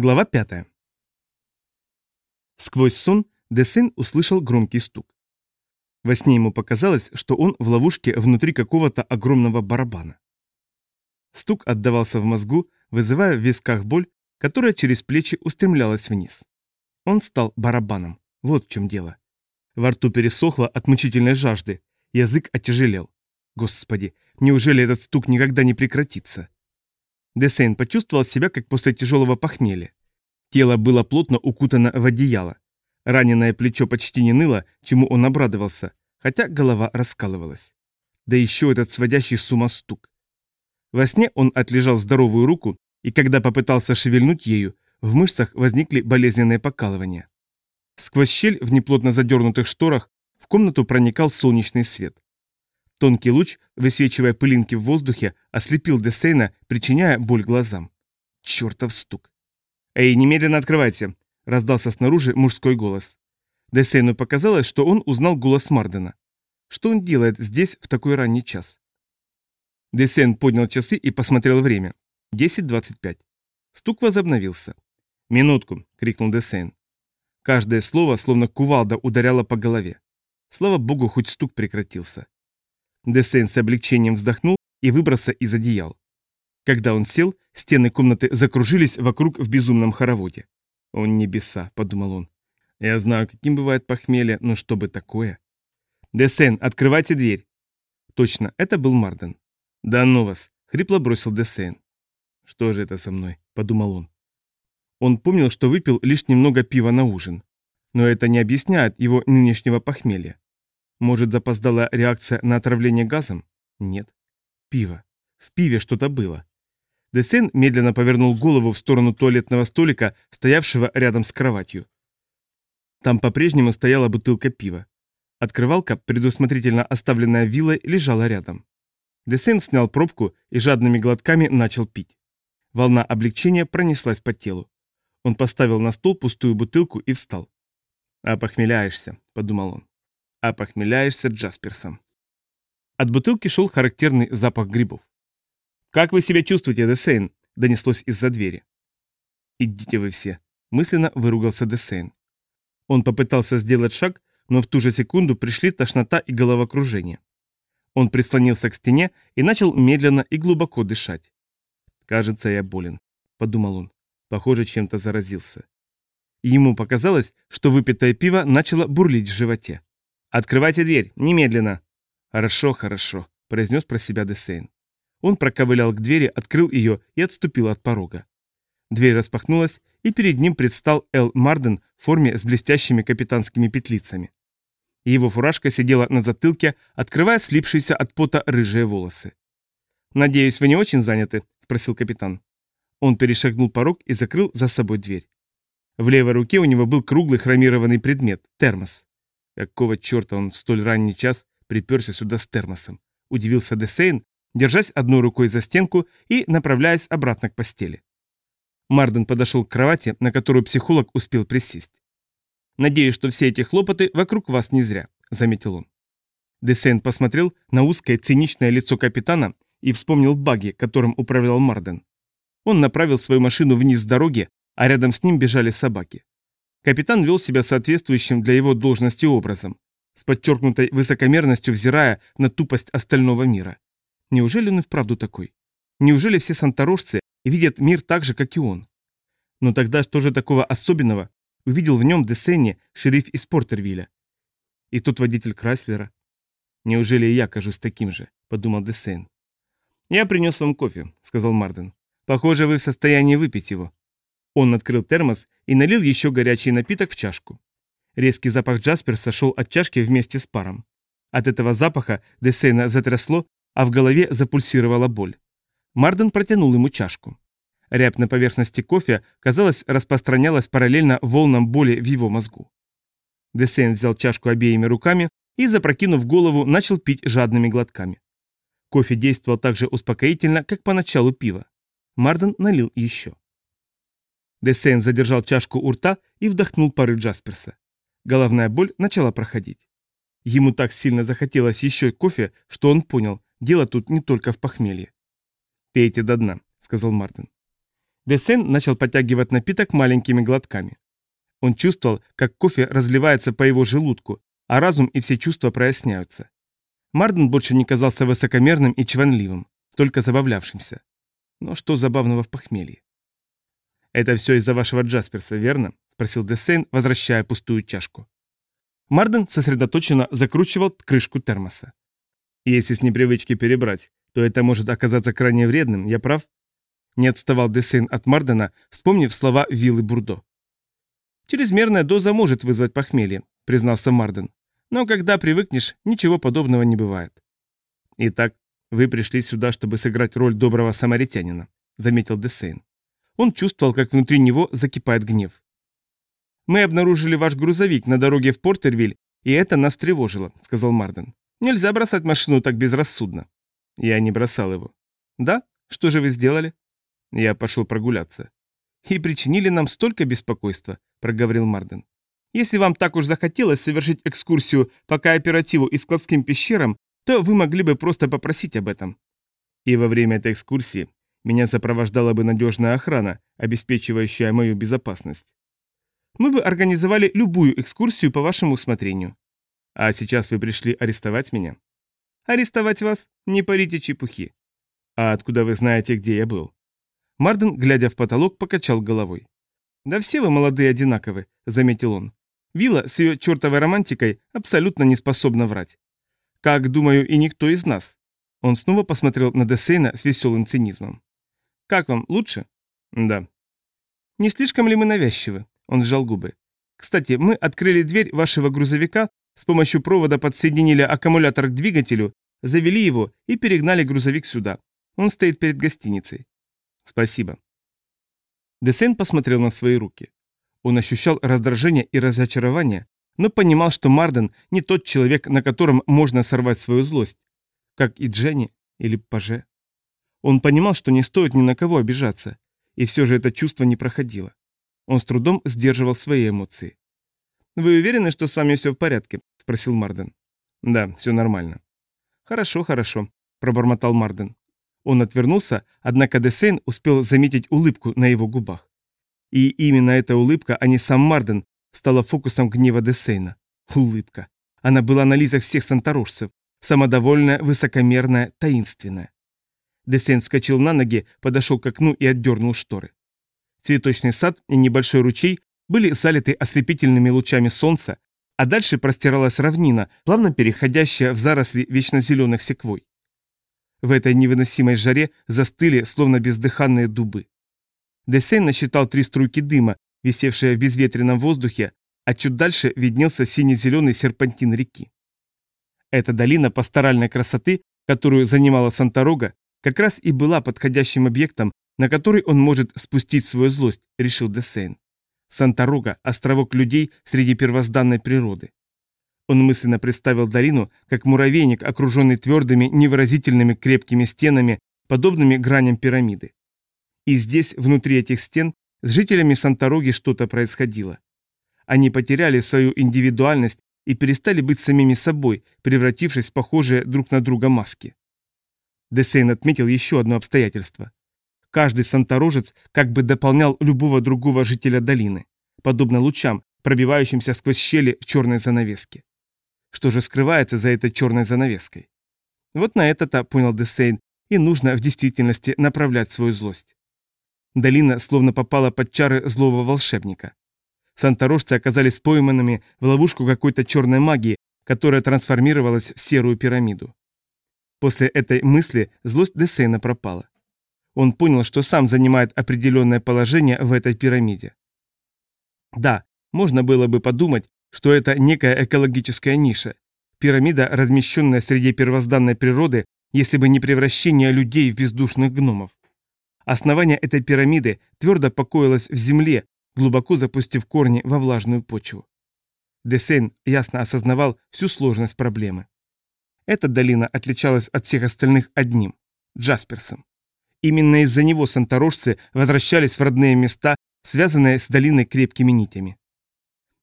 Глава 5. Сквозь сон Десен услышал громкий стук. Во сне ему показалось, что он в ловушке внутри какого-то огромного барабана. Стук отдавался в мозгу, вызывая в висках боль, которая через плечи устремлялась вниз. Он стал барабаном. Вот в чем дело. Во рту пересохло от мучительной жажды, язык отяжелел. Господи, неужели этот стук никогда не прекратится? Десейн почувствовал себя, как после тяжелого похмелья. Тело было плотно укутано в одеяло. Раненое плечо почти не ныло, чему он обрадовался, хотя голова раскалывалась. Да еще этот сводящий с ума стук. Во сне он отлежал здоровую руку, и когда попытался шевельнуть ею, в мышцах возникли болезненные покалывания. Сквозь щель в неплотно задернутых шторах в комнату проникал солнечный свет. Тонкий луч, высвечивая пылинки в воздухе, ослепил Десейна, причиняя боль глазам. Чертов стук. «Эй, немедленно открывайте!» — раздался снаружи мужской голос. Десейну показалось, что он узнал голос Мардена. Что он делает здесь в такой ранний час? Десейн поднял часы и посмотрел время. 10.25. Стук возобновился. «Минутку!» — крикнул Десейн. Каждое слово, словно кувалда, ударяло по голове. Слава богу, хоть стук прекратился. Десейн с облегчением вздохнул и выбрался из одеял. Когда он сел, стены комнаты закружились вокруг в безумном хороводе. «О небеса», — подумал он. «Я знаю, каким бывает похмелье, но что бы такое?» «Десен, открывайте дверь!» Точно, это был Марден. «Да ну вас!» — хрипло бросил Десен. «Что же это со мной?» — подумал он. Он помнил, что выпил лишь немного пива на ужин. Но это не объясняет его нынешнего похмелья. Может, запоздала реакция на отравление газом? Нет. Пиво. В пиве что-то было. Десен медленно повернул голову в сторону туалетного столика, стоявшего рядом с кроватью. Там по-прежнему стояла бутылка пива. Открывалка, предусмотрительно оставленная вилой, лежала рядом. Десен снял пробку и жадными глотками начал пить. Волна облегчения пронеслась по телу. Он поставил на стол пустую бутылку и встал. «Опохмеляешься», — подумал он опохмеляешься Джасперсом. От бутылки шел характерный запах грибов. «Как вы себя чувствуете, Десейн?» – донеслось из-за двери. «Идите вы все», – мысленно выругался Десейн. Он попытался сделать шаг, но в ту же секунду пришли тошнота и головокружение. Он прислонился к стене и начал медленно и глубоко дышать. «Кажется, я болен», – подумал он. Похоже, чем-то заразился. ему показалось, что выпитое пиво начало бурлить в животе. «Открывайте дверь, немедленно!» «Хорошо, хорошо», — произнес про себя Десейн. Он проковылял к двери, открыл ее и отступил от порога. Дверь распахнулась, и перед ним предстал Эл Марден в форме с блестящими капитанскими петлицами. Его фуражка сидела на затылке, открывая слипшиеся от пота рыжие волосы. «Надеюсь, вы не очень заняты?» – спросил капитан. Он перешагнул порог и закрыл за собой дверь. В левой руке у него был круглый хромированный предмет – термос. Какого черта он в столь ранний час приперся сюда с термосом? Удивился Десейн, держась одной рукой за стенку и направляясь обратно к постели. Марден подошел к кровати, на которую психолог успел присесть. «Надеюсь, что все эти хлопоты вокруг вас не зря», — заметил он. Десейн посмотрел на узкое циничное лицо капитана и вспомнил баги, которым управлял Марден. Он направил свою машину вниз с дороги, а рядом с ним бежали собаки. Капитан вел себя соответствующим для его должности образом, с подчеркнутой высокомерностью взирая на тупость остального мира. Неужели он и вправду такой? Неужели все санторожцы видят мир так же, как и он? Но тогда что же такого особенного увидел в нем Десенни, шериф из Портервилля? И тот водитель Крайслера? Неужели и я кажусь таким же? Подумал Десен. «Я принес вам кофе», — сказал Марден. «Похоже, вы в состоянии выпить его. Он открыл термос и налил еще горячий напиток в чашку. Резкий запах Джаспер сошел от чашки вместе с паром. От этого запаха Десейна затрясло, а в голове запульсировала боль. Марден протянул ему чашку. Рябь на поверхности кофе, казалось, распространялась параллельно волнам боли в его мозгу. Десейн взял чашку обеими руками и, запрокинув голову, начал пить жадными глотками. Кофе действовал так же успокоительно, как поначалу пиво. Марден налил еще. Десейн задержал чашку у рта и вдохнул пары Джасперса. Головная боль начала проходить. Ему так сильно захотелось еще кофе, что он понял, дело тут не только в похмелье. «Пейте до дна», — сказал Мартин. Десен начал подтягивать напиток маленькими глотками. Он чувствовал, как кофе разливается по его желудку, а разум и все чувства проясняются. Марден больше не казался высокомерным и чванливым, только забавлявшимся. Но что забавного в похмелье? «Это все из-за вашего Джасперса, верно?» – спросил Десейн, возвращая пустую чашку. Марден сосредоточенно закручивал крышку термоса. «Если с непривычки перебрать, то это может оказаться крайне вредным, я прав?» Не отставал Десейн от Мардена, вспомнив слова Виллы Бурдо. «Чрезмерная доза может вызвать похмелье», – признался Марден. «Но когда привыкнешь, ничего подобного не бывает». «Итак, вы пришли сюда, чтобы сыграть роль доброго самаритянина», – заметил Десейн. Он чувствовал, как внутри него закипает гнев. «Мы обнаружили ваш грузовик на дороге в Портервиль, и это нас тревожило», — сказал Марден. «Нельзя бросать машину так безрассудно». Я не бросал его. «Да? Что же вы сделали?» Я пошел прогуляться. «И причинили нам столько беспокойства», — проговорил Марден. «Если вам так уж захотелось совершить экскурсию по кооперативу и складским пещерам, то вы могли бы просто попросить об этом». И во время этой экскурсии меня сопровождала бы надежная охрана, обеспечивающая мою безопасность мы бы организовали любую экскурсию по вашему усмотрению. А сейчас вы пришли арестовать меня? Арестовать вас? Не парите чепухи. А откуда вы знаете, где я был? Марден, глядя в потолок, покачал головой. Да все вы молодые одинаковы, заметил он. Вилла с ее чертовой романтикой абсолютно не способна врать. Как, думаю, и никто из нас. Он снова посмотрел на Десейна с веселым цинизмом. Как вам, лучше? Да. Не слишком ли мы навязчивы? Он сжал губы. «Кстати, мы открыли дверь вашего грузовика, с помощью провода подсоединили аккумулятор к двигателю, завели его и перегнали грузовик сюда. Он стоит перед гостиницей». «Спасибо». Десен посмотрел на свои руки. Он ощущал раздражение и разочарование, но понимал, что Марден не тот человек, на котором можно сорвать свою злость, как и Дженни или Паже. Он понимал, что не стоит ни на кого обижаться, и все же это чувство не проходило. Он с трудом сдерживал свои эмоции. «Вы уверены, что с вами все в порядке?» – спросил Марден. «Да, все нормально». «Хорошо, хорошо», – пробормотал Марден. Он отвернулся, однако Десейн успел заметить улыбку на его губах. И именно эта улыбка, а не сам Марден, стала фокусом гнева Десейна. Улыбка. Она была на лицах всех санторожцев. Самодовольная, высокомерная, таинственная. Десейн вскочил на ноги, подошел к окну и отдернул шторы. Цветочный сад и небольшой ручей были залиты ослепительными лучами солнца, а дальше простиралась равнина, плавно переходящая в заросли вечно зеленых секвой. В этой невыносимой жаре застыли, словно бездыханные дубы. Десейн насчитал три струйки дыма, висевшие в безветренном воздухе, а чуть дальше виднелся сине-зеленый серпантин реки. Эта долина пасторальной красоты, которую занимала Санторога, как раз и была подходящим объектом на который он может спустить свою злость, решил Десейн. Санта-Рога – островок людей среди первозданной природы. Он мысленно представил долину как муравейник, окруженный твердыми, невыразительными крепкими стенами, подобными граням пирамиды. И здесь, внутри этих стен, с жителями Санта-Роги что-то происходило. Они потеряли свою индивидуальность и перестали быть самими собой, превратившись в похожие друг на друга маски. Десейн отметил еще одно обстоятельство. Каждый санторожец как бы дополнял любого другого жителя долины, подобно лучам, пробивающимся сквозь щели в черной занавеске. Что же скрывается за этой черной занавеской? Вот на это-то, понял Десейн, и нужно в действительности направлять свою злость. Долина словно попала под чары злого волшебника. Санторожцы оказались пойманными в ловушку какой-то черной магии, которая трансформировалась в серую пирамиду. После этой мысли злость Десейна пропала. Он понял, что сам занимает определенное положение в этой пирамиде. Да, можно было бы подумать, что это некая экологическая ниша, пирамида, размещенная среди первозданной природы, если бы не превращение людей в бездушных гномов. Основание этой пирамиды твердо покоилось в земле, глубоко запустив корни во влажную почву. Десейн ясно осознавал всю сложность проблемы. Эта долина отличалась от всех остальных одним – Джасперсом. Именно из-за него санторожцы возвращались в родные места, связанные с долиной крепкими нитями.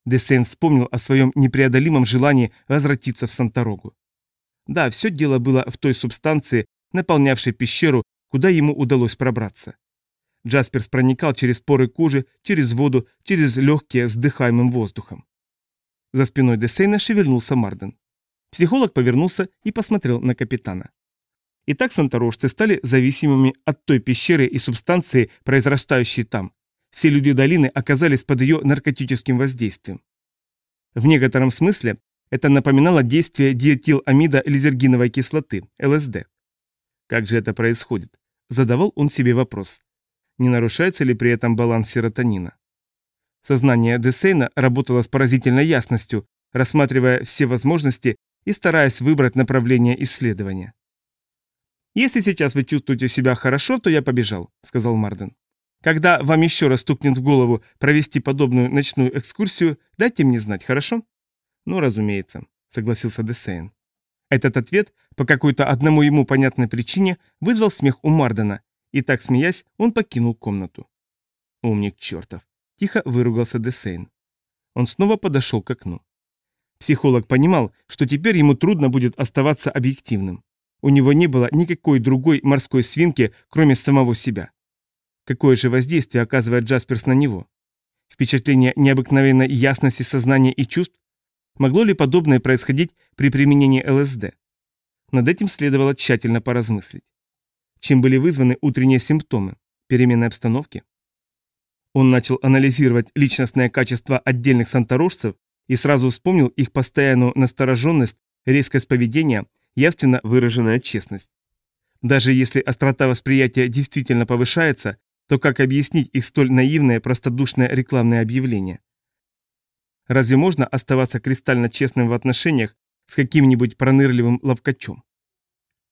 Десен вспомнил о своем непреодолимом желании возвратиться в Санторогу. Да, все дело было в той субстанции, наполнявшей пещеру, куда ему удалось пробраться. Джасперс проникал через поры кожи, через воду, через легкие с дыхаемым воздухом. За спиной Десейна шевельнулся Марден. Психолог повернулся и посмотрел на капитана. Итак, санторожцы стали зависимыми от той пещеры и субстанции, произрастающей там. Все люди долины оказались под ее наркотическим воздействием. В некотором смысле это напоминало действие диэтиламида лизергиновой кислоты, ЛСД. Как же это происходит? Задавал он себе вопрос. Не нарушается ли при этом баланс серотонина? Сознание Десейна работало с поразительной ясностью, рассматривая все возможности и стараясь выбрать направление исследования. «Если сейчас вы чувствуете себя хорошо, то я побежал», — сказал Марден. «Когда вам еще раз стукнет в голову провести подобную ночную экскурсию, дайте мне знать, хорошо?» «Ну, разумеется», — согласился Десейн. Этот ответ, по какой-то одному ему понятной причине, вызвал смех у Мардена, и так смеясь, он покинул комнату. «Умник чертов», — тихо выругался Десейн. Он снова подошел к окну. Психолог понимал, что теперь ему трудно будет оставаться объективным. У него не было никакой другой морской свинки, кроме самого себя. Какое же воздействие оказывает Джасперс на него? Впечатление необыкновенной ясности сознания и чувств? Могло ли подобное происходить при применении ЛСД? Над этим следовало тщательно поразмыслить. Чем были вызваны утренние симптомы? Переменной обстановки? Он начал анализировать личностные качества отдельных санторожцев и сразу вспомнил их постоянную настороженность, резкость поведения, явственно выраженная честность. Даже если острота восприятия действительно повышается, то как объяснить их столь наивное, простодушное рекламное объявление? Разве можно оставаться кристально честным в отношениях с каким-нибудь пронырливым ловкачом?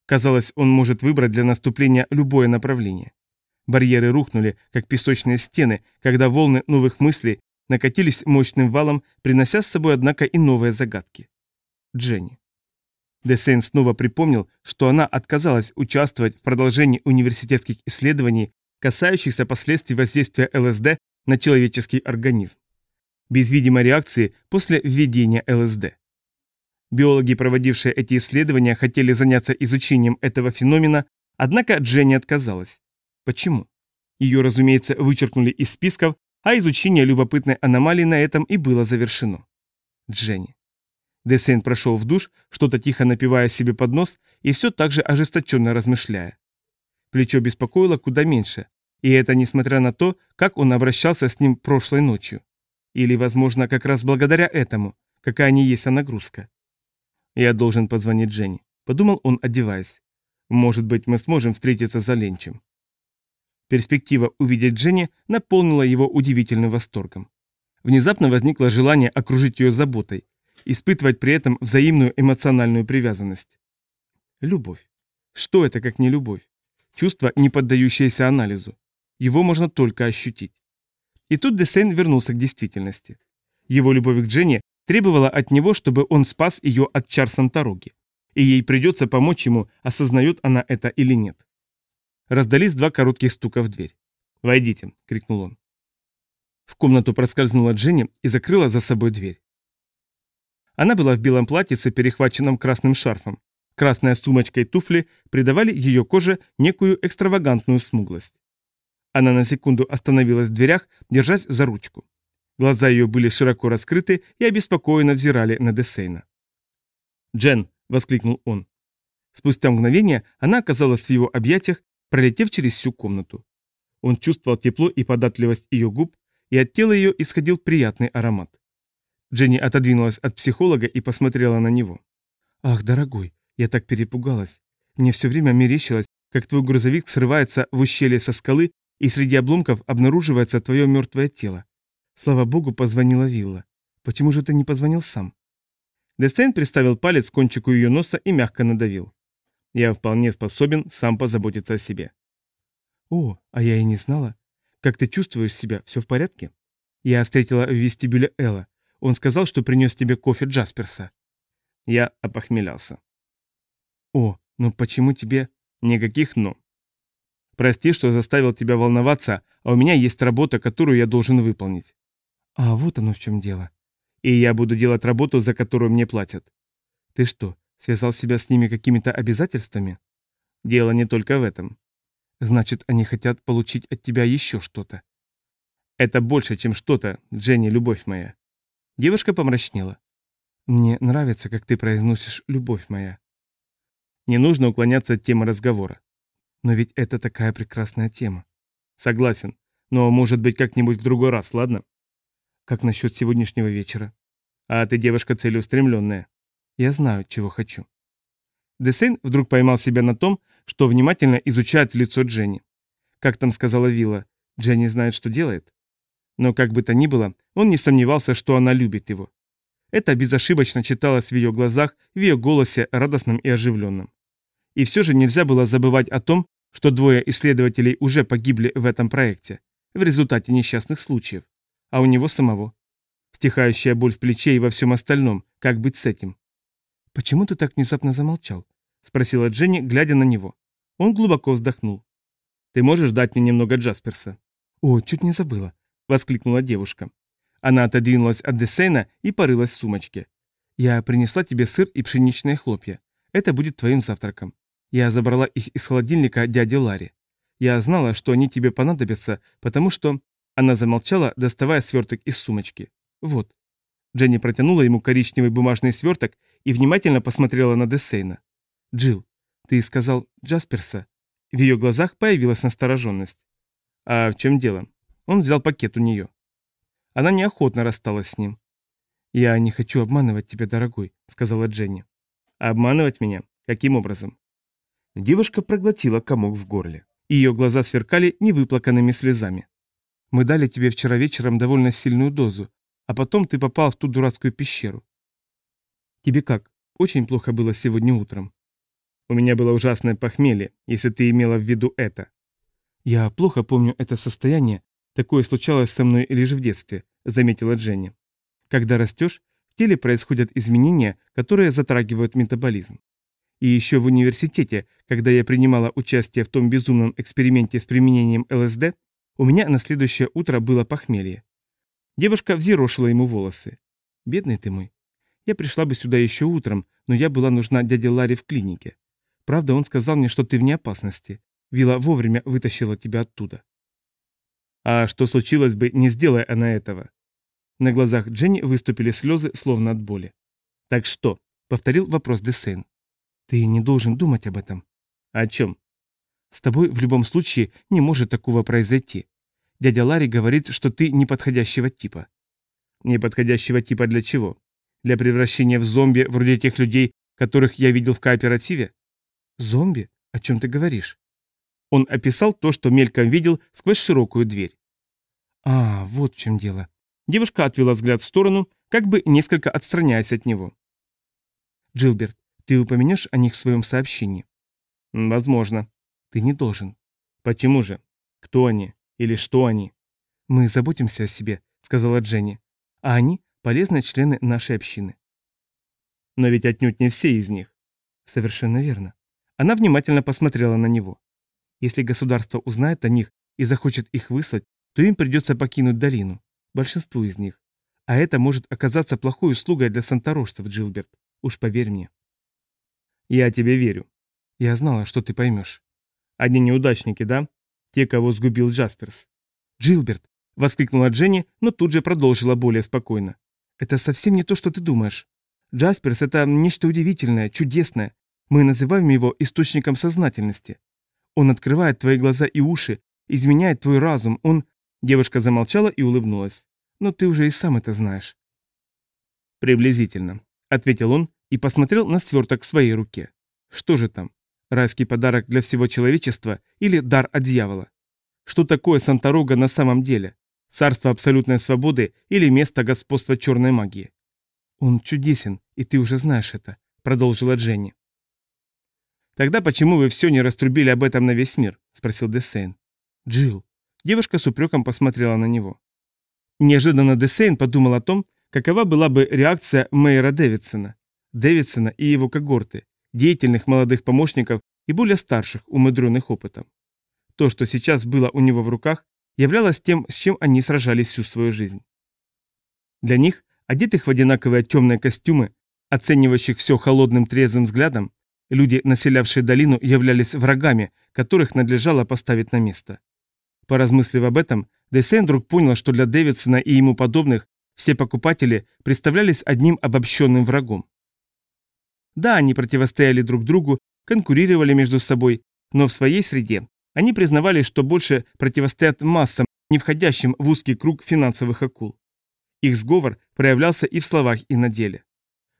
Казалось, он может выбрать для наступления любое направление. Барьеры рухнули, как песочные стены, когда волны новых мыслей накатились мощным валом, принося с собой, однако, и новые загадки. Дженни. Десейн снова припомнил, что она отказалась участвовать в продолжении университетских исследований, касающихся последствий воздействия ЛСД на человеческий организм. Без видимой реакции после введения ЛСД. Биологи, проводившие эти исследования, хотели заняться изучением этого феномена, однако Дженни отказалась. Почему? Ее, разумеется, вычеркнули из списков, а изучение любопытной аномалии на этом и было завершено. Дженни. Десейн прошел в душ, что-то тихо напивая себе под нос и все так же ожесточенно размышляя. Плечо беспокоило куда меньше, и это несмотря на то, как он обращался с ним прошлой ночью. Или, возможно, как раз благодаря этому, какая не есть нагрузка. «Я должен позвонить Дженни», — подумал он, одеваясь. «Может быть, мы сможем встретиться за ленчем». Перспектива увидеть Дженни наполнила его удивительным восторгом. Внезапно возникло желание окружить ее заботой, испытывать при этом взаимную эмоциональную привязанность. Любовь. Что это, как не любовь? Чувство, не поддающееся анализу. Его можно только ощутить. И тут Десейн вернулся к действительности. Его любовь к Дженни требовала от него, чтобы он спас ее от чар Сантороги. И ей придется помочь ему, осознает она это или нет. Раздались два коротких стука в дверь. «Войдите!» — крикнул он. В комнату проскользнула Дженни и закрыла за собой дверь. Она была в белом платьице, перехваченном красным шарфом. Красная сумочка и туфли придавали ее коже некую экстравагантную смуглость. Она на секунду остановилась в дверях, держась за ручку. Глаза ее были широко раскрыты и обеспокоенно взирали на Десейна. «Джен!» — воскликнул он. Спустя мгновение она оказалась в его объятиях пролетев через всю комнату. Он чувствовал тепло и податливость ее губ, и от тела ее исходил приятный аромат. Дженни отодвинулась от психолога и посмотрела на него. «Ах, дорогой, я так перепугалась. Мне все время мерещилось, как твой грузовик срывается в ущелье со скалы, и среди обломков обнаруживается твое мертвое тело. Слава богу, позвонила Вилла. Почему же ты не позвонил сам?» Десейн приставил палец к кончику ее носа и мягко надавил. Я вполне способен сам позаботиться о себе. О, а я и не знала. Как ты чувствуешь себя? Все в порядке? Я встретила в вестибюле Элла. Он сказал, что принес тебе кофе Джасперса. Я опохмелялся. О, ну почему тебе... Никаких «но». Прости, что заставил тебя волноваться, а у меня есть работа, которую я должен выполнить. А вот оно в чем дело. И я буду делать работу, за которую мне платят. Ты что, Связал себя с ними какими-то обязательствами? Дело не только в этом. Значит, они хотят получить от тебя еще что-то. Это больше, чем что-то, Дженни, любовь моя. Девушка помрачнела. Мне нравится, как ты произносишь «любовь моя». Не нужно уклоняться от темы разговора. Но ведь это такая прекрасная тема. Согласен. Но может быть как-нибудь в другой раз, ладно? Как насчет сегодняшнего вечера? А ты девушка целеустремленная. Я знаю, чего хочу. Десейн вдруг поймал себя на том, что внимательно изучает лицо Дженни. Как там сказала Вилла, Дженни знает, что делает. Но как бы то ни было, он не сомневался, что она любит его. Это безошибочно читалось в ее глазах, в ее голосе, радостном и оживленном. И все же нельзя было забывать о том, что двое исследователей уже погибли в этом проекте, в результате несчастных случаев, а у него самого. Стихающая боль в плече и во всем остальном, как быть с этим? «Почему ты так внезапно замолчал?» — спросила Дженни, глядя на него. Он глубоко вздохнул. «Ты можешь дать мне немного Джасперса?» «О, чуть не забыла», — воскликнула девушка. Она отодвинулась от Десейна и порылась в сумочке. «Я принесла тебе сыр и пшеничные хлопья. Это будет твоим завтраком. Я забрала их из холодильника дяди Ларри. Я знала, что они тебе понадобятся, потому что...» Она замолчала, доставая сверток из сумочки. «Вот». Дженни протянула ему коричневый бумажный сверток и внимательно посмотрела на Десейна. Джилл, ты сказал Джасперса?» В ее глазах появилась настороженность. «А в чем дело?» Он взял пакет у нее. Она неохотно рассталась с ним. «Я не хочу обманывать тебя, дорогой», — сказала Дженни. «Обманывать меня? Каким образом?» Девушка проглотила комок в горле. Ее глаза сверкали невыплаканными слезами. «Мы дали тебе вчера вечером довольно сильную дозу, а потом ты попал в ту дурацкую пещеру. Тебе как, очень плохо было сегодня утром?» «У меня было ужасное похмелье, если ты имела в виду это». «Я плохо помню это состояние, Такое случалось со мной лишь в детстве, заметила Дженни. Когда растешь, в теле происходят изменения, которые затрагивают метаболизм. И еще в университете, когда я принимала участие в том безумном эксперименте с применением ЛСД, у меня на следующее утро было похмелье. Девушка взъерошила ему волосы. «Бедный ты мой. Я пришла бы сюда еще утром, но я была нужна дяде Ларе в клинике. Правда, он сказал мне, что ты вне опасности. Вилла вовремя вытащила тебя оттуда. А что случилось бы, не сделая она этого? На глазах Дженни выступили слезы, словно от боли. «Так что?» — повторил вопрос Десейн. «Ты не должен думать об этом». «О чем?» «С тобой в любом случае не может такого произойти. Дядя Ларри говорит, что ты неподходящего типа». «Неподходящего типа для чего? Для превращения в зомби вроде тех людей, которых я видел в кооперативе?» «Зомби? О чем ты говоришь?» Он описал то, что мельком видел сквозь широкую дверь. «А, вот в чем дело». Девушка отвела взгляд в сторону, как бы несколько отстраняясь от него. «Джилберт, ты упомянешь о них в своем сообщении?» «Возможно». «Ты не должен». «Почему же? Кто они? Или что они?» «Мы заботимся о себе», — сказала Дженни. «А они — полезные члены нашей общины». «Но ведь отнюдь не все из них». «Совершенно верно». Она внимательно посмотрела на него. Если государство узнает о них и захочет их выслать, то им придется покинуть долину. Большинству из них. А это может оказаться плохой услугой для санторожцев, Джилберт. Уж поверь мне. Я тебе верю. Я знала, что ты поймешь. Одни неудачники, да? Те, кого сгубил Джасперс. Джилберт! Воскликнула Дженни, но тут же продолжила более спокойно. Это совсем не то, что ты думаешь. Джасперс — это нечто удивительное, чудесное. Мы называем его источником сознательности. Он открывает твои глаза и уши, изменяет твой разум, он...» Девушка замолчала и улыбнулась. «Но ты уже и сам это знаешь». «Приблизительно», — ответил он и посмотрел на сверток в своей руке. «Что же там? Райский подарок для всего человечества или дар от дьявола? Что такое Санторога на самом деле? Царство абсолютной свободы или место господства черной магии?» «Он чудесен, и ты уже знаешь это», — продолжила Дженни. «Тогда почему вы все не раструбили об этом на весь мир?» – спросил Десейн. «Джилл». Девушка с упреком посмотрела на него. Неожиданно Десейн подумал о том, какова была бы реакция мэра Дэвидсона. Дэвидсона и его когорты, деятельных молодых помощников и более старших, умудренных опытом. То, что сейчас было у него в руках, являлось тем, с чем они сражались всю свою жизнь. Для них, одетых в одинаковые темные костюмы, оценивающих все холодным трезвым взглядом, Люди, населявшие долину, являлись врагами, которых надлежало поставить на место. Поразмыслив об этом, Десен вдруг понял, что для Дэвидсона и ему подобных все покупатели представлялись одним обобщенным врагом. Да, они противостояли друг другу, конкурировали между собой, но в своей среде они признавали, что больше противостоят массам, не входящим в узкий круг финансовых акул. Их сговор проявлялся и в словах, и на деле.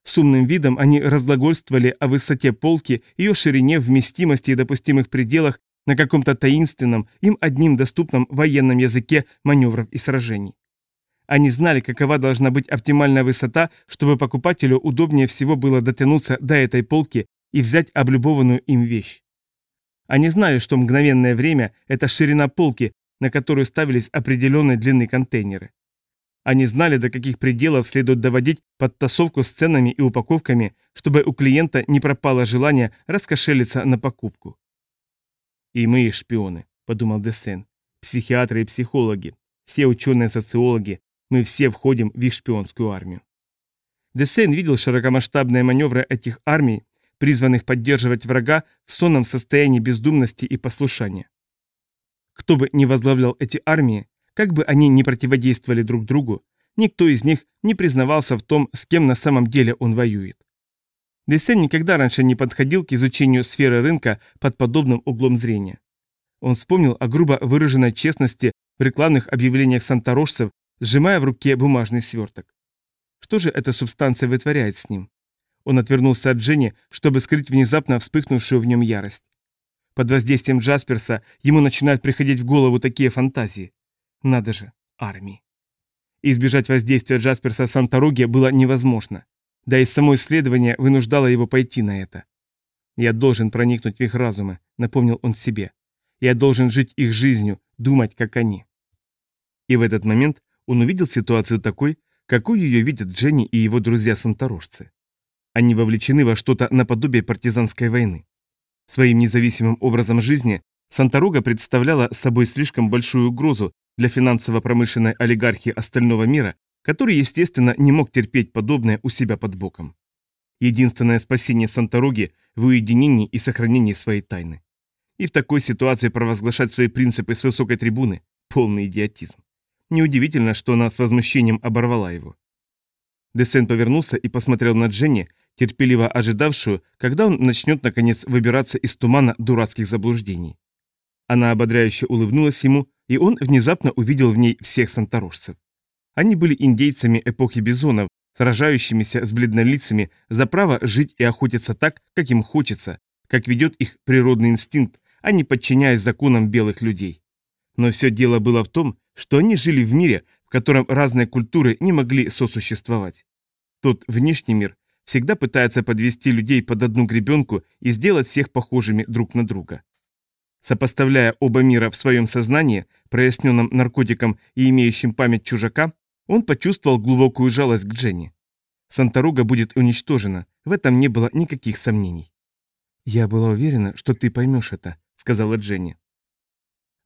С умным видом они разглагольствовали о высоте полки, ее ширине, вместимости и допустимых пределах на каком-то таинственном, им одним доступном военном языке маневров и сражений. Они знали, какова должна быть оптимальная высота, чтобы покупателю удобнее всего было дотянуться до этой полки и взять облюбованную им вещь. Они знали, что мгновенное время – это ширина полки, на которую ставились определенной длины контейнеры. Они знали, до каких пределов следует доводить подтасовку с ценами и упаковками, чтобы у клиента не пропало желание раскошелиться на покупку. «И мы их шпионы», – подумал Десен. «Психиатры и психологи, все ученые-социологи, мы все входим в их шпионскую армию». Десен видел широкомасштабные маневры этих армий, призванных поддерживать врага в сонном состоянии бездумности и послушания. Кто бы ни возглавлял эти армии, как бы они ни противодействовали друг другу, никто из них не признавался в том, с кем на самом деле он воюет. Десен никогда раньше не подходил к изучению сферы рынка под подобным углом зрения. Он вспомнил о грубо выраженной честности в рекламных объявлениях санторожцев, сжимая в руке бумажный сверток. Что же эта субстанция вытворяет с ним? Он отвернулся от Дженни, чтобы скрыть внезапно вспыхнувшую в нем ярость. Под воздействием Джасперса ему начинают приходить в голову такие фантазии. Надо же, армии. Избежать воздействия Джасперса Сантороги было невозможно. Да и само исследование вынуждало его пойти на это. «Я должен проникнуть в их разумы», — напомнил он себе. «Я должен жить их жизнью, думать, как они». И в этот момент он увидел ситуацию такой, какой ее видят Дженни и его друзья-санторожцы. Они вовлечены во что-то наподобие партизанской войны. Своим независимым образом жизни Санторога представляла собой слишком большую угрозу для финансово-промышленной олигархии остального мира, который, естественно, не мог терпеть подобное у себя под боком. Единственное спасение Сантороги в уединении и сохранении своей тайны. И в такой ситуации провозглашать свои принципы с высокой трибуны – полный идиотизм. Неудивительно, что она с возмущением оборвала его. Десен повернулся и посмотрел на Дженни, терпеливо ожидавшую, когда он начнет наконец выбираться из тумана дурацких заблуждений. Она ободряюще улыбнулась ему, и он внезапно увидел в ней всех санторожцев. Они были индейцами эпохи бизонов, сражающимися с бледнолицами за право жить и охотиться так, как им хочется, как ведет их природный инстинкт, а не подчиняясь законам белых людей. Но все дело было в том, что они жили в мире, в котором разные культуры не могли сосуществовать. Тот внешний мир всегда пытается подвести людей под одну гребенку и сделать всех похожими друг на друга. Сопоставляя оба мира в своем сознании, проясненном наркотиком и имеющим память чужака, он почувствовал глубокую жалость к Дженни. Санторуга будет уничтожена, в этом не было никаких сомнений. «Я была уверена, что ты поймешь это», — сказала Дженни.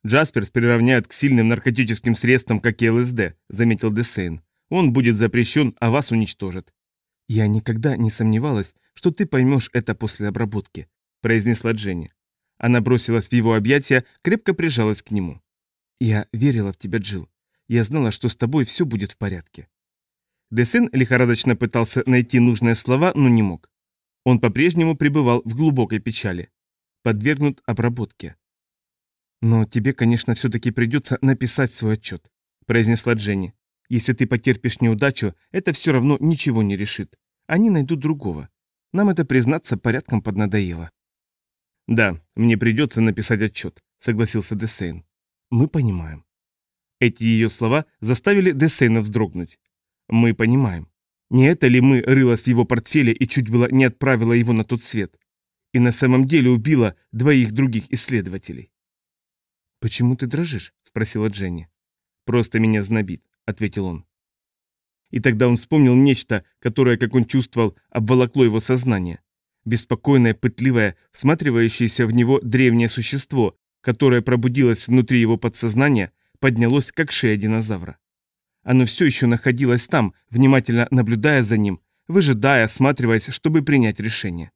«Джасперс приравняют к сильным наркотическим средствам, как и ЛСД», — заметил Десейн. «Он будет запрещен, а вас уничтожат». «Я никогда не сомневалась, что ты поймешь это после обработки», — произнесла Дженни. Она бросилась в его объятия, крепко прижалась к нему. «Я верила в тебя, Джилл. Я знала, что с тобой все будет в порядке». Десен лихорадочно пытался найти нужные слова, но не мог. Он по-прежнему пребывал в глубокой печали. Подвергнут обработке. «Но тебе, конечно, все-таки придется написать свой отчет», – произнесла Дженни. «Если ты потерпишь неудачу, это все равно ничего не решит. Они найдут другого. Нам это, признаться, порядком поднадоело». «Да, мне придется написать отчет», — согласился Десейн. «Мы понимаем». Эти ее слова заставили Десейна вздрогнуть. «Мы понимаем. Не это ли мы рылась в его портфеле и чуть было не отправила его на тот свет? И на самом деле убила двоих других исследователей?» «Почему ты дрожишь?» — спросила Дженни. «Просто меня знобит», — ответил он. И тогда он вспомнил нечто, которое, как он чувствовал, обволокло его сознание беспокойное, пытливое, всматривающееся в него древнее существо, которое пробудилось внутри его подсознания, поднялось, как шея динозавра. Оно все еще находилось там, внимательно наблюдая за ним, выжидая, осматриваясь, чтобы принять решение.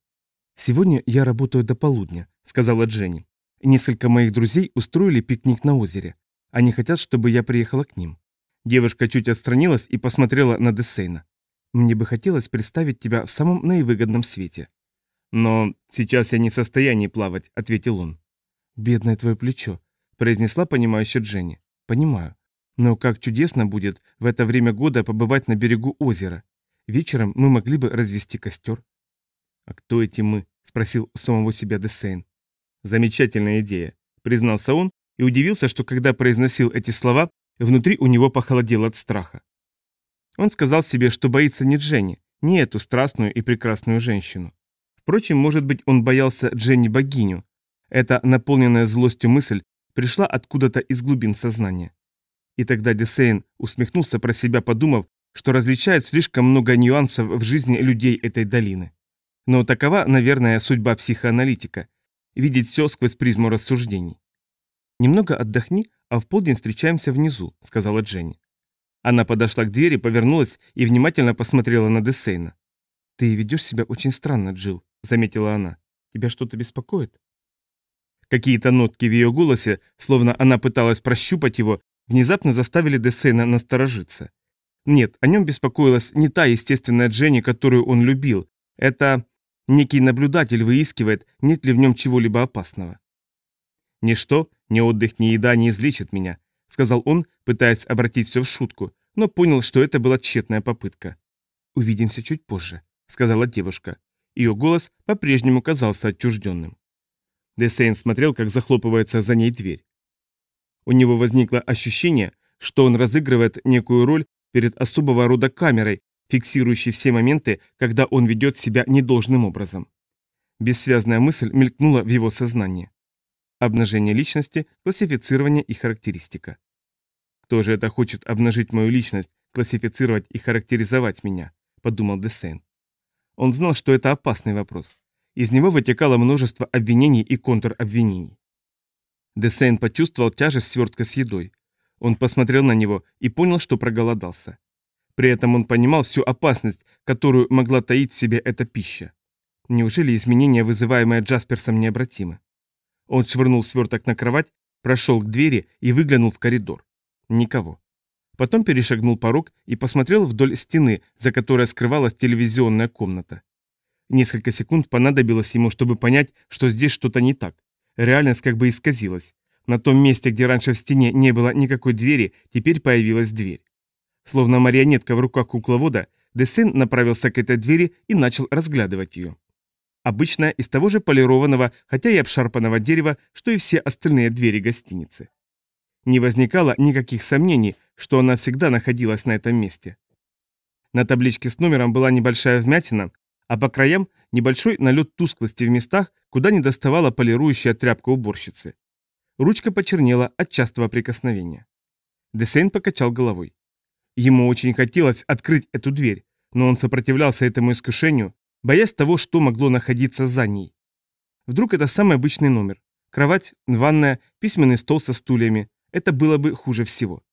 «Сегодня я работаю до полудня», — сказала Дженни. «Несколько моих друзей устроили пикник на озере. Они хотят, чтобы я приехала к ним». Девушка чуть отстранилась и посмотрела на Десейна. «Мне бы хотелось представить тебя в самом наивыгодном свете». «Но сейчас я не в состоянии плавать», — ответил он. «Бедное твое плечо», — произнесла понимающая Дженни. «Понимаю. Но как чудесно будет в это время года побывать на берегу озера. Вечером мы могли бы развести костер». «А кто эти мы?» — спросил самого себя Десейн. «Замечательная идея», — признался он и удивился, что когда произносил эти слова, внутри у него похолодело от страха. Он сказал себе, что боится не Дженни, не эту страстную и прекрасную женщину. Впрочем, может быть, он боялся Дженни-богиню. Эта наполненная злостью мысль пришла откуда-то из глубин сознания. И тогда Десейн усмехнулся про себя, подумав, что различает слишком много нюансов в жизни людей этой долины. Но такова, наверное, судьба психоаналитика – видеть все сквозь призму рассуждений. «Немного отдохни, а в полдень встречаемся внизу», – сказала Дженни. Она подошла к двери, повернулась и внимательно посмотрела на Десейна. «Ты ведешь себя очень странно, Джилл», — заметила она. «Тебя что-то беспокоит?» Какие-то нотки в ее голосе, словно она пыталась прощупать его, внезапно заставили Десейна насторожиться. Нет, о нем беспокоилась не та естественная Дженни, которую он любил. Это некий наблюдатель выискивает, нет ли в нем чего-либо опасного. «Ничто, ни отдых, ни еда не излечит меня», — сказал он, пытаясь обратить все в шутку, но понял, что это была тщетная попытка. «Увидимся чуть позже», — сказала девушка. Ее голос по-прежнему казался отчужденным. Десейн смотрел, как захлопывается за ней дверь. У него возникло ощущение, что он разыгрывает некую роль перед особого рода камерой, фиксирующей все моменты, когда он ведет себя недолжным образом. Бессвязная мысль мелькнула в его сознании. Обнажение личности, классифицирование и характеристика. Кто же это хочет обнажить мою личность, классифицировать и характеризовать меня? Подумал Десейн. Он знал, что это опасный вопрос. Из него вытекало множество обвинений и контробвинений. Десейн почувствовал тяжесть свертка с едой. Он посмотрел на него и понял, что проголодался. При этом он понимал всю опасность, которую могла таить в себе эта пища. Неужели изменения, вызываемые Джасперсом, необратимы? Он швырнул сверток на кровать, прошел к двери и выглянул в коридор. Никого. Потом перешагнул порог и посмотрел вдоль стены, за которой скрывалась телевизионная комната. Несколько секунд понадобилось ему, чтобы понять, что здесь что-то не так. Реальность как бы исказилась. На том месте, где раньше в стене не было никакой двери, теперь появилась дверь. Словно марионетка в руках кукловода, Десен направился к этой двери и начал разглядывать ее. Обычная, из того же полированного, хотя и обшарпанного дерева, что и все остальные двери гостиницы. Не возникало никаких сомнений, что она всегда находилась на этом месте. На табличке с номером была небольшая вмятина, а по краям небольшой налет тусклости в местах, куда не доставала полирующая тряпка уборщицы. Ручка почернела от частого прикосновения. Десейн покачал головой. Ему очень хотелось открыть эту дверь, но он сопротивлялся этому искушению, боясь того, что могло находиться за ней. Вдруг это самый обычный номер. Кровать, ванная, письменный стол со стульями. Это было бы хуже всего.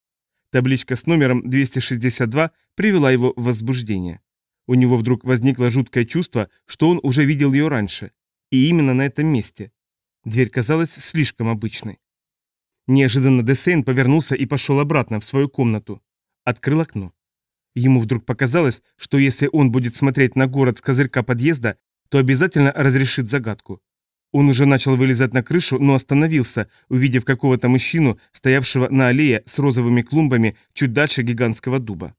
Табличка с номером 262 привела его в возбуждение. У него вдруг возникло жуткое чувство, что он уже видел ее раньше. И именно на этом месте. Дверь казалась слишком обычной. Неожиданно Десейн повернулся и пошел обратно в свою комнату. Открыл окно. Ему вдруг показалось, что если он будет смотреть на город с козырька подъезда, то обязательно разрешит загадку. Он уже начал вылезать на крышу, но остановился, увидев какого-то мужчину, стоявшего на аллее с розовыми клумбами чуть дальше гигантского дуба.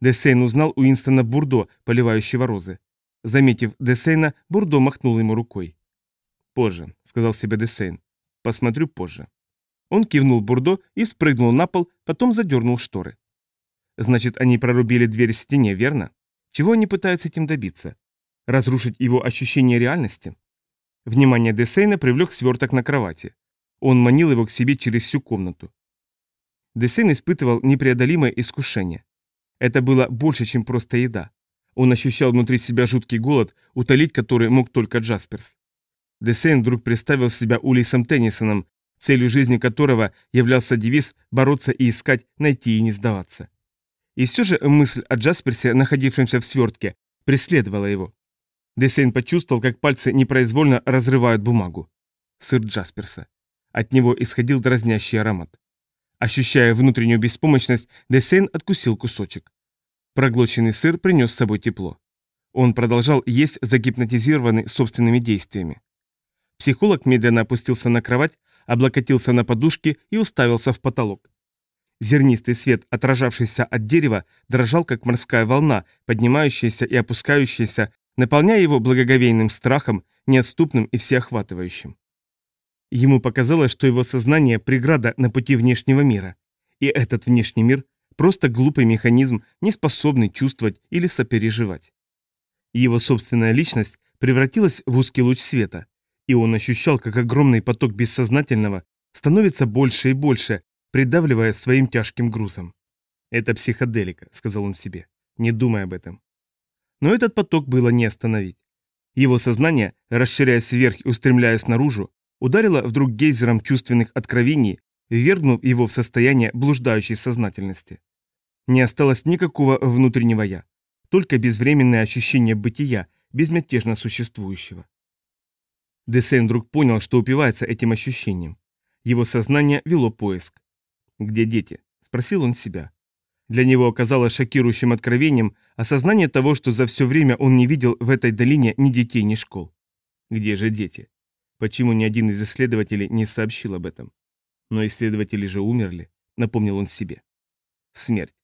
Десейн узнал Уинстона Бурдо, поливающего розы. Заметив Десейна, Бурдо махнул ему рукой. «Позже», — сказал себе Десейн. «Посмотрю позже». Он кивнул Бурдо и спрыгнул на пол, потом задернул шторы. Значит, они прорубили дверь в стене, верно? Чего они пытаются этим добиться? Разрушить его ощущение реальности? Внимание Десейна привлек сверток на кровати. Он манил его к себе через всю комнату. Десейн испытывал непреодолимое искушение. Это было больше, чем просто еда. Он ощущал внутри себя жуткий голод, утолить который мог только Джасперс. Десейн вдруг представил себя Улисом Теннисоном, целью жизни которого являлся девиз «бороться и искать, найти и не сдаваться». И все же мысль о Джасперсе, находившемся в свертке, преследовала его. Десейн почувствовал, как пальцы непроизвольно разрывают бумагу. Сыр Джасперса. От него исходил дразнящий аромат. Ощущая внутреннюю беспомощность, Десейн откусил кусочек. Проглоченный сыр принес с собой тепло. Он продолжал есть, загипнотизированный собственными действиями. Психолог медленно опустился на кровать, облокотился на подушке и уставился в потолок. Зернистый свет, отражавшийся от дерева, дрожал, как морская волна, поднимающаяся и опускающаяся, наполняя его благоговейным страхом, неотступным и всеохватывающим. Ему показалось, что его сознание – преграда на пути внешнего мира. И этот внешний мир – просто глупый механизм, не способный чувствовать или сопереживать. Его собственная личность превратилась в узкий луч света, и он ощущал, как огромный поток бессознательного становится больше и больше, придавливая своим тяжким грузом. «Это психоделика», — сказал он себе. «Не думай об этом». Но этот поток было не остановить. Его сознание, расширяясь вверх и устремляясь наружу, ударило вдруг гейзером чувственных откровений, ввергнув его в состояние блуждающей сознательности. Не осталось никакого внутреннего «я», только безвременное ощущение бытия, безмятежно существующего. Десен вдруг понял, что упивается этим ощущением. Его сознание вело поиск. «Где дети?» – спросил он себя. Для него оказалось шокирующим откровением осознание того, что за все время он не видел в этой долине ни детей, ни школ. Где же дети? Почему ни один из исследователей не сообщил об этом? Но исследователи же умерли, напомнил он себе. Смерть.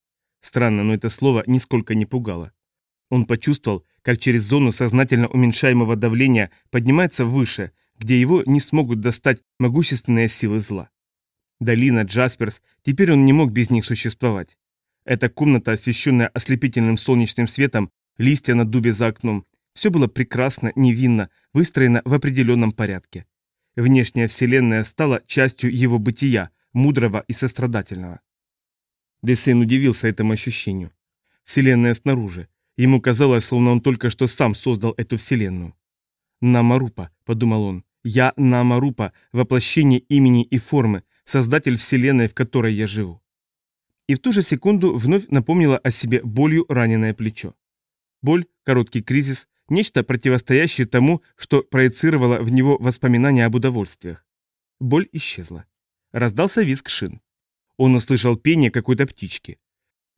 Странно, но это слово нисколько не пугало. Он почувствовал, как через зону сознательно уменьшаемого давления поднимается выше, где его не смогут достать могущественные силы зла. Долина, Джасперс, теперь он не мог без них существовать. Эта комната, освещенная ослепительным солнечным светом, листья на дубе за окном, все было прекрасно, невинно, выстроено в определенном порядке. Внешняя вселенная стала частью его бытия, мудрого и сострадательного. Десейн удивился этому ощущению. Вселенная снаружи. Ему казалось, словно он только что сам создал эту вселенную. «Намарупа», — подумал он, — «я Намарупа, воплощение имени и формы, создатель вселенной, в которой я живу». И в ту же секунду вновь напомнила о себе болью раненое плечо. Боль, короткий кризис, нечто противостоящее тому, что проецировало в него воспоминания об удовольствиях. Боль исчезла. Раздался визг шин. Он услышал пение какой-то птички.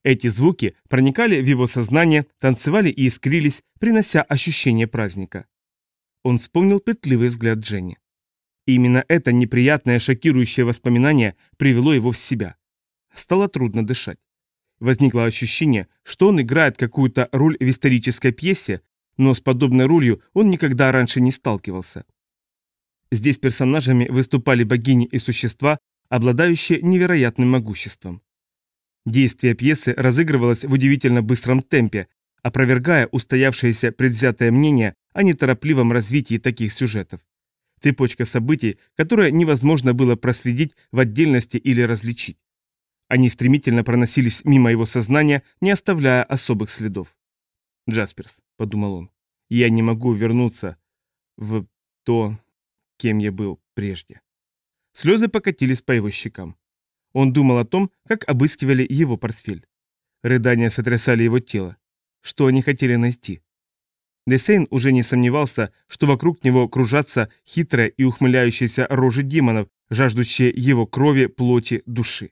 Эти звуки проникали в его сознание, танцевали и искрились, принося ощущение праздника. Он вспомнил петливый взгляд Дженни. Именно это неприятное, шокирующее воспоминание привело его в себя. Стало трудно дышать. Возникло ощущение, что он играет какую-то роль в исторической пьесе, но с подобной ролью он никогда раньше не сталкивался. Здесь персонажами выступали богини и существа, обладающие невероятным могуществом. Действие пьесы разыгрывалось в удивительно быстром темпе, опровергая устоявшееся предвзятое мнение о неторопливом развитии таких сюжетов. Цепочка событий, которое невозможно было проследить в отдельности или различить. Они стремительно проносились мимо его сознания, не оставляя особых следов. «Джасперс», — подумал он, — «я не могу вернуться в то, кем я был прежде». Слезы покатились по его щекам. Он думал о том, как обыскивали его портфель. Рыдания сотрясали его тело. Что они хотели найти? Десейн уже не сомневался, что вокруг него кружатся хитрые и ухмыляющиеся рожи демонов, жаждущие его крови, плоти, души.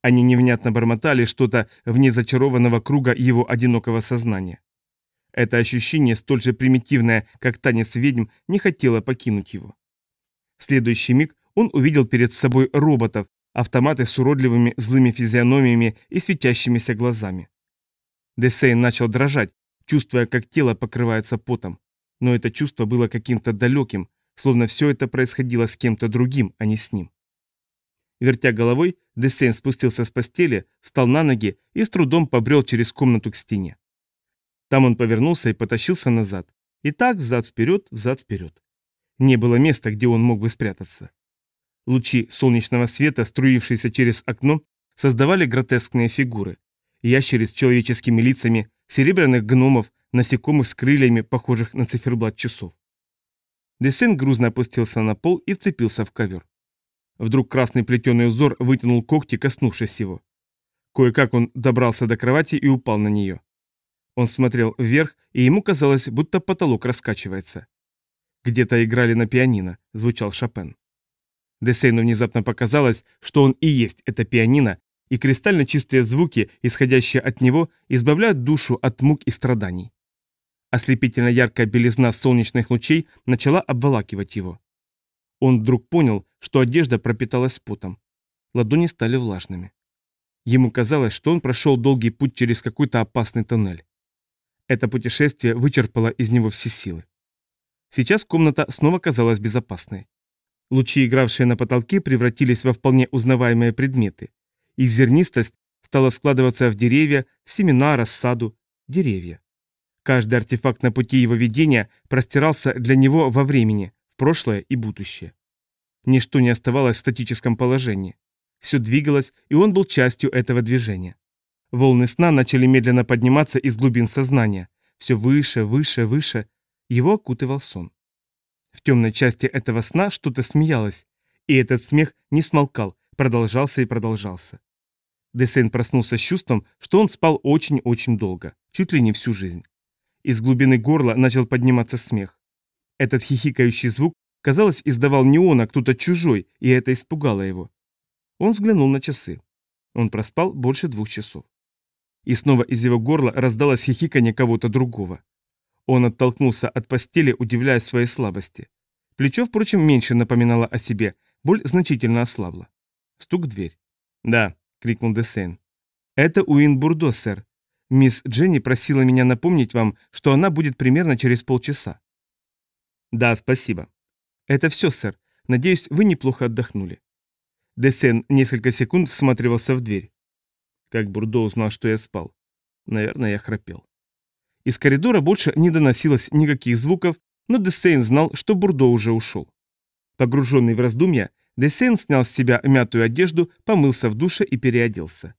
Они невнятно бормотали что-то вне зачарованного круга его одинокого сознания. Это ощущение, столь же примитивное, как танец ведьм, не хотело покинуть его. В следующий миг он увидел перед собой роботов, автоматы с уродливыми злыми физиономиями и светящимися глазами. Десейн начал дрожать, чувствуя, как тело покрывается потом. Но это чувство было каким-то далеким, словно все это происходило с кем-то другим, а не с ним. Вертя головой, Десейн спустился с постели, встал на ноги и с трудом побрел через комнату к стене. Там он повернулся и потащился назад. И так взад-вперед, взад-вперед. Не было места, где он мог бы спрятаться. Лучи солнечного света, струившиеся через окно, создавали гротескные фигуры. Ящериц с человеческими лицами, серебряных гномов, насекомых с крыльями, похожих на циферблат часов. Десен грузно опустился на пол и вцепился в ковер. Вдруг красный плетеный узор вытянул когти, коснувшись его. Кое-как он добрался до кровати и упал на нее. Он смотрел вверх, и ему казалось, будто потолок раскачивается. «Где-то играли на пианино», — звучал Шопен. Десейну внезапно показалось, что он и есть это пианино, и кристально чистые звуки, исходящие от него, избавляют душу от мук и страданий. Ослепительно яркая белизна солнечных лучей начала обволакивать его. Он вдруг понял, что одежда пропиталась потом. Ладони стали влажными. Ему казалось, что он прошел долгий путь через какой-то опасный тоннель. Это путешествие вычерпало из него все силы. Сейчас комната снова казалась безопасной. Лучи, игравшие на потолке, превратились во вполне узнаваемые предметы. Их зернистость стала складываться в деревья, семена, рассаду, деревья. Каждый артефакт на пути его видения простирался для него во времени, в прошлое и будущее. Ничто не оставалось в статическом положении. Все двигалось, и он был частью этого движения. Волны сна начали медленно подниматься из глубин сознания. Все выше, выше, выше. Его окутывал сон. В темной части этого сна что-то смеялось, и этот смех не смолкал, продолжался и продолжался. Десейн проснулся с чувством, что он спал очень-очень долго, чуть ли не всю жизнь. Из глубины горла начал подниматься смех. Этот хихикающий звук, казалось, издавал не он, а кто-то чужой, и это испугало его. Он взглянул на часы. Он проспал больше двух часов. И снова из его горла раздалось хихиканье кого-то другого. Он оттолкнулся от постели, удивляясь своей слабости. Плечо, впрочем, меньше напоминало о себе, боль значительно ослабла. Стук в дверь. «Да», — крикнул Десейн. «Это Уин Бурдо, сэр. Мисс Дженни просила меня напомнить вам, что она будет примерно через полчаса». «Да, спасибо». «Это все, сэр. Надеюсь, вы неплохо отдохнули». Десен несколько секунд всматривался в дверь. Как Бурдо узнал, что я спал? Наверное, я храпел. Из коридора больше не доносилось никаких звуков, но Десейн знал, что Бурдо уже ушел. Погруженный в раздумья, Десейн снял с себя мятую одежду, помылся в душе и переоделся.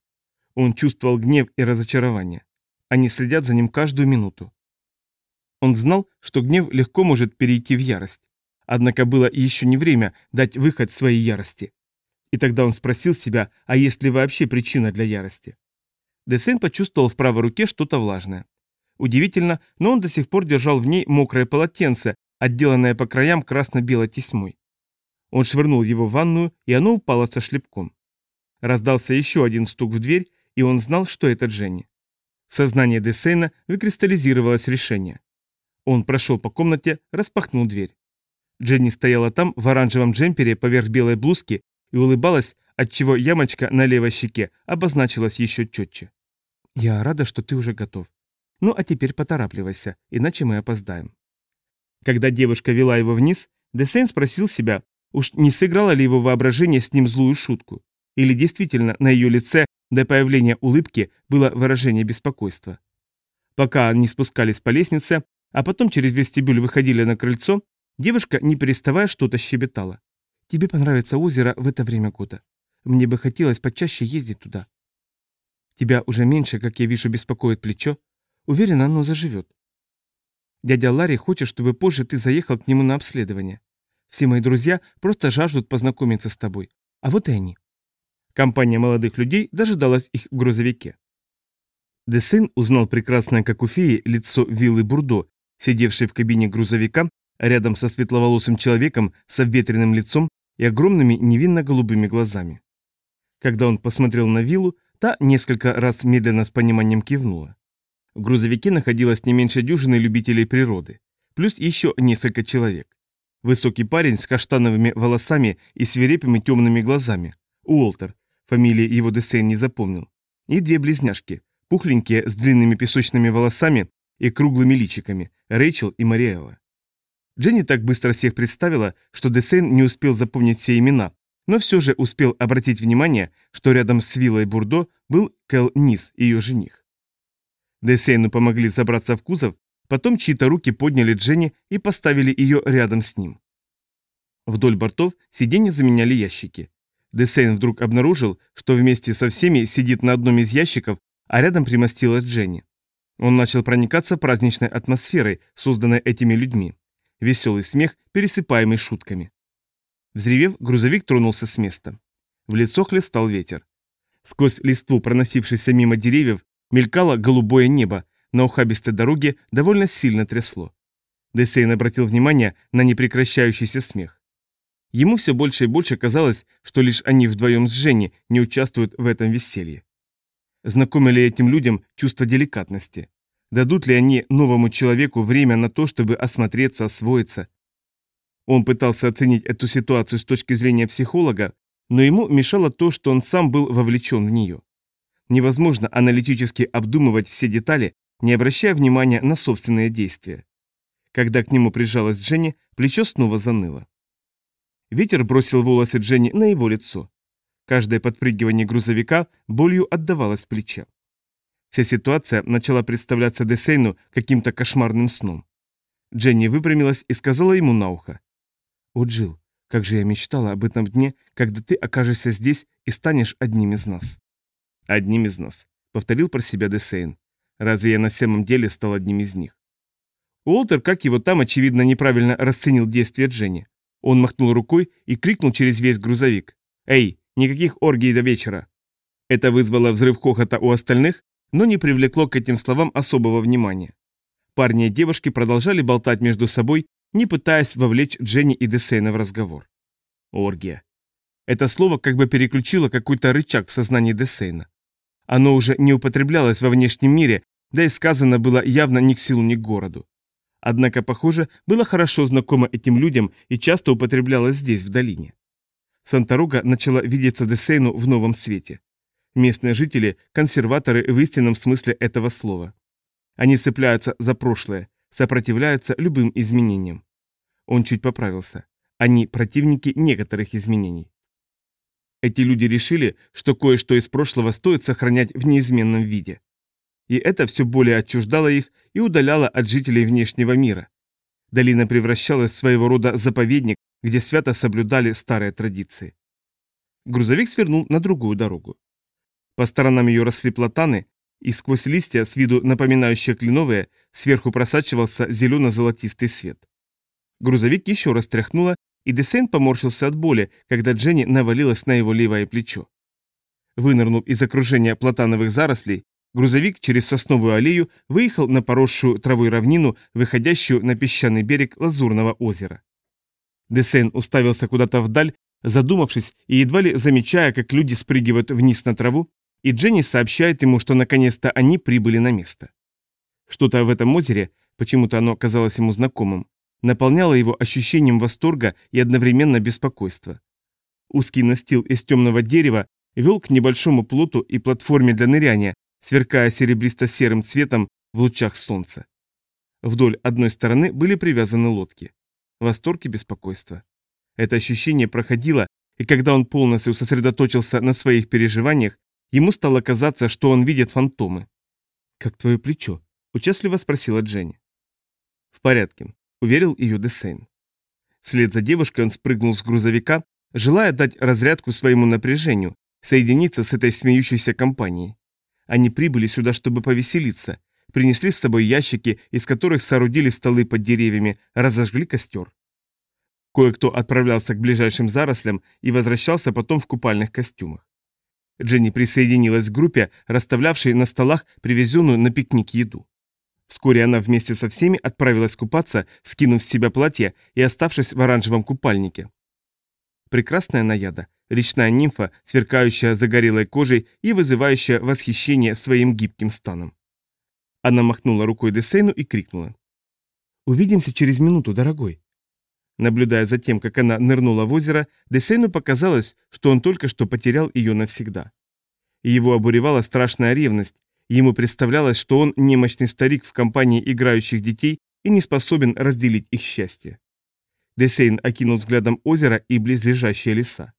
Он чувствовал гнев и разочарование. Они следят за ним каждую минуту. Он знал, что гнев легко может перейти в ярость. Однако было еще не время дать выход своей ярости. И тогда он спросил себя, а есть ли вообще причина для ярости. Десейн почувствовал в правой руке что-то влажное. Удивительно, но он до сих пор держал в ней мокрое полотенце, отделанное по краям красно-белой тесьмой. Он швырнул его в ванную, и оно упало со шлепком. Раздался еще один стук в дверь, и он знал, что это Дженни. В сознании Десейна выкристаллизировалось решение. Он прошел по комнате, распахнул дверь. Дженни стояла там в оранжевом джемпере поверх белой блузки и улыбалась, отчего ямочка на левой щеке обозначилась еще четче. «Я рада, что ты уже готов. Ну а теперь поторапливайся, иначе мы опоздаем. Когда девушка вела его вниз, Десейн спросил себя, уж не сыграло ли его воображение с ним злую шутку, или действительно на ее лице до появления улыбки было выражение беспокойства. Пока они спускались по лестнице, а потом через вестибюль выходили на крыльцо, девушка, не переставая, что-то щебетала. «Тебе понравится озеро в это время года. Мне бы хотелось почаще ездить туда. Тебя уже меньше, как я вижу, беспокоит плечо, Уверен, оно заживет. Дядя Ларри хочет, чтобы позже ты заехал к нему на обследование. Все мои друзья просто жаждут познакомиться с тобой. А вот и они. Компания молодых людей дожидалась их в грузовике. Десейн узнал прекрасное, как у феи, лицо Виллы Бурдо, сидевшей в кабине грузовика рядом со светловолосым человеком с обветренным лицом и огромными невинно-голубыми глазами. Когда он посмотрел на Виллу, та несколько раз медленно с пониманием кивнула. В грузовике находилось не меньше дюжины любителей природы, плюс еще несколько человек. Высокий парень с каштановыми волосами и свирепыми темными глазами. Уолтер, фамилии его Десейн не запомнил. И две близняшки, пухленькие с длинными песочными волосами и круглыми личиками, Рэйчел и Мариэла. Дженни так быстро всех представила, что Десейн не успел запомнить все имена, но все же успел обратить внимание, что рядом с Виллой Бурдо был Кэл Низ, ее жених. Десейну помогли забраться в кузов, потом чьи-то руки подняли Дженни и поставили ее рядом с ним. Вдоль бортов сиденья заменяли ящики. Десейн вдруг обнаружил, что вместе со всеми сидит на одном из ящиков, а рядом примостилась Дженни. Он начал проникаться праздничной атмосферой, созданной этими людьми. Веселый смех, пересыпаемый шутками. Взревев, грузовик тронулся с места. В лицо хлестал ветер. Сквозь листву, проносившийся мимо деревьев, Мелькало голубое небо, на ухабистой дороге довольно сильно трясло. Десейн обратил внимание на непрекращающийся смех. Ему все больше и больше казалось, что лишь они вдвоем с Женей не участвуют в этом веселье. Знакомы ли этим людям чувство деликатности? Дадут ли они новому человеку время на то, чтобы осмотреться, освоиться? Он пытался оценить эту ситуацию с точки зрения психолога, но ему мешало то, что он сам был вовлечен в нее. Невозможно аналитически обдумывать все детали, не обращая внимания на собственные действия. Когда к нему прижалась Дженни, плечо снова заныло. Ветер бросил волосы Дженни на его лицо. Каждое подпрыгивание грузовика болью отдавалось в плече. Вся ситуация начала представляться Десейну каким-то кошмарным сном. Дженни выпрямилась и сказала ему на ухо. «О, Джилл, как же я мечтала об этом дне, когда ты окажешься здесь и станешь одним из нас». «Одним из нас», — повторил про себя Десейн. «Разве я на самом деле стал одним из них?» Уолтер, как его там, очевидно, неправильно расценил действия Дженни. Он махнул рукой и крикнул через весь грузовик. «Эй, никаких оргий до вечера!» Это вызвало взрыв хохота у остальных, но не привлекло к этим словам особого внимания. Парни и девушки продолжали болтать между собой, не пытаясь вовлечь Дженни и Десейна в разговор. Оргия. Это слово как бы переключило какой-то рычаг в сознании Десейна. Оно уже не употреблялось во внешнем мире, да и сказано было явно ни к силу, ни к городу. Однако, похоже, было хорошо знакомо этим людям и часто употреблялось здесь, в долине. Санторога начала видеться Десейну в новом свете. Местные жители – консерваторы в истинном смысле этого слова. Они цепляются за прошлое, сопротивляются любым изменениям. Он чуть поправился. Они противники некоторых изменений. Эти люди решили, что кое-что из прошлого стоит сохранять в неизменном виде и это все более отчуждало их и удаляло от жителей внешнего мира. Долина превращалась в своего рода заповедник, где свято соблюдали старые традиции. Грузовик свернул на другую дорогу. По сторонам ее росли платаны, и сквозь листья, с виду напоминающие кленовые, сверху просачивался зелено-золотистый свет. Грузовик еще раз тряхнуло, и Десейн поморщился от боли, когда Дженни навалилась на его левое плечо. Вынырнув из окружения платановых зарослей, Грузовик через сосновую аллею выехал на поросшую травой равнину, выходящую на песчаный берег Лазурного озера. Десен уставился куда-то вдаль, задумавшись и едва ли замечая, как люди спрыгивают вниз на траву, и Дженни сообщает ему, что наконец-то они прибыли на место. Что-то в этом озере, почему-то оно казалось ему знакомым, наполняло его ощущением восторга и одновременно беспокойства. Узкий настил из темного дерева вел к небольшому плоту и платформе для ныряния, сверкая серебристо-серым цветом в лучах солнца. Вдоль одной стороны были привязаны лодки. Восторг и беспокойство. Это ощущение проходило, и когда он полностью сосредоточился на своих переживаниях, ему стало казаться, что он видит фантомы. «Как твое плечо?» – участливо спросила Дженни. «В порядке», – уверил ее Десейн. Вслед за девушкой он спрыгнул с грузовика, желая дать разрядку своему напряжению, соединиться с этой смеющейся компанией. Они прибыли сюда, чтобы повеселиться, принесли с собой ящики, из которых соорудили столы под деревьями, разожгли костер. Кое-кто отправлялся к ближайшим зарослям и возвращался потом в купальных костюмах. Дженни присоединилась к группе, расставлявшей на столах привезенную на пикник еду. Вскоре она вместе со всеми отправилась купаться, скинув с себя платье и оставшись в оранжевом купальнике. Прекрасная наяда, речная нимфа, сверкающая загорелой кожей и вызывающая восхищение своим гибким станом. Она махнула рукой Десейну и крикнула. «Увидимся через минуту, дорогой». Наблюдая за тем, как она нырнула в озеро, Десейну показалось, что он только что потерял ее навсегда. Его обуревала страшная ревность, ему представлялось, что он немощный старик в компании играющих детей и не способен разделить их счастье. Десейн окинул взглядом озеро и близлежащие леса.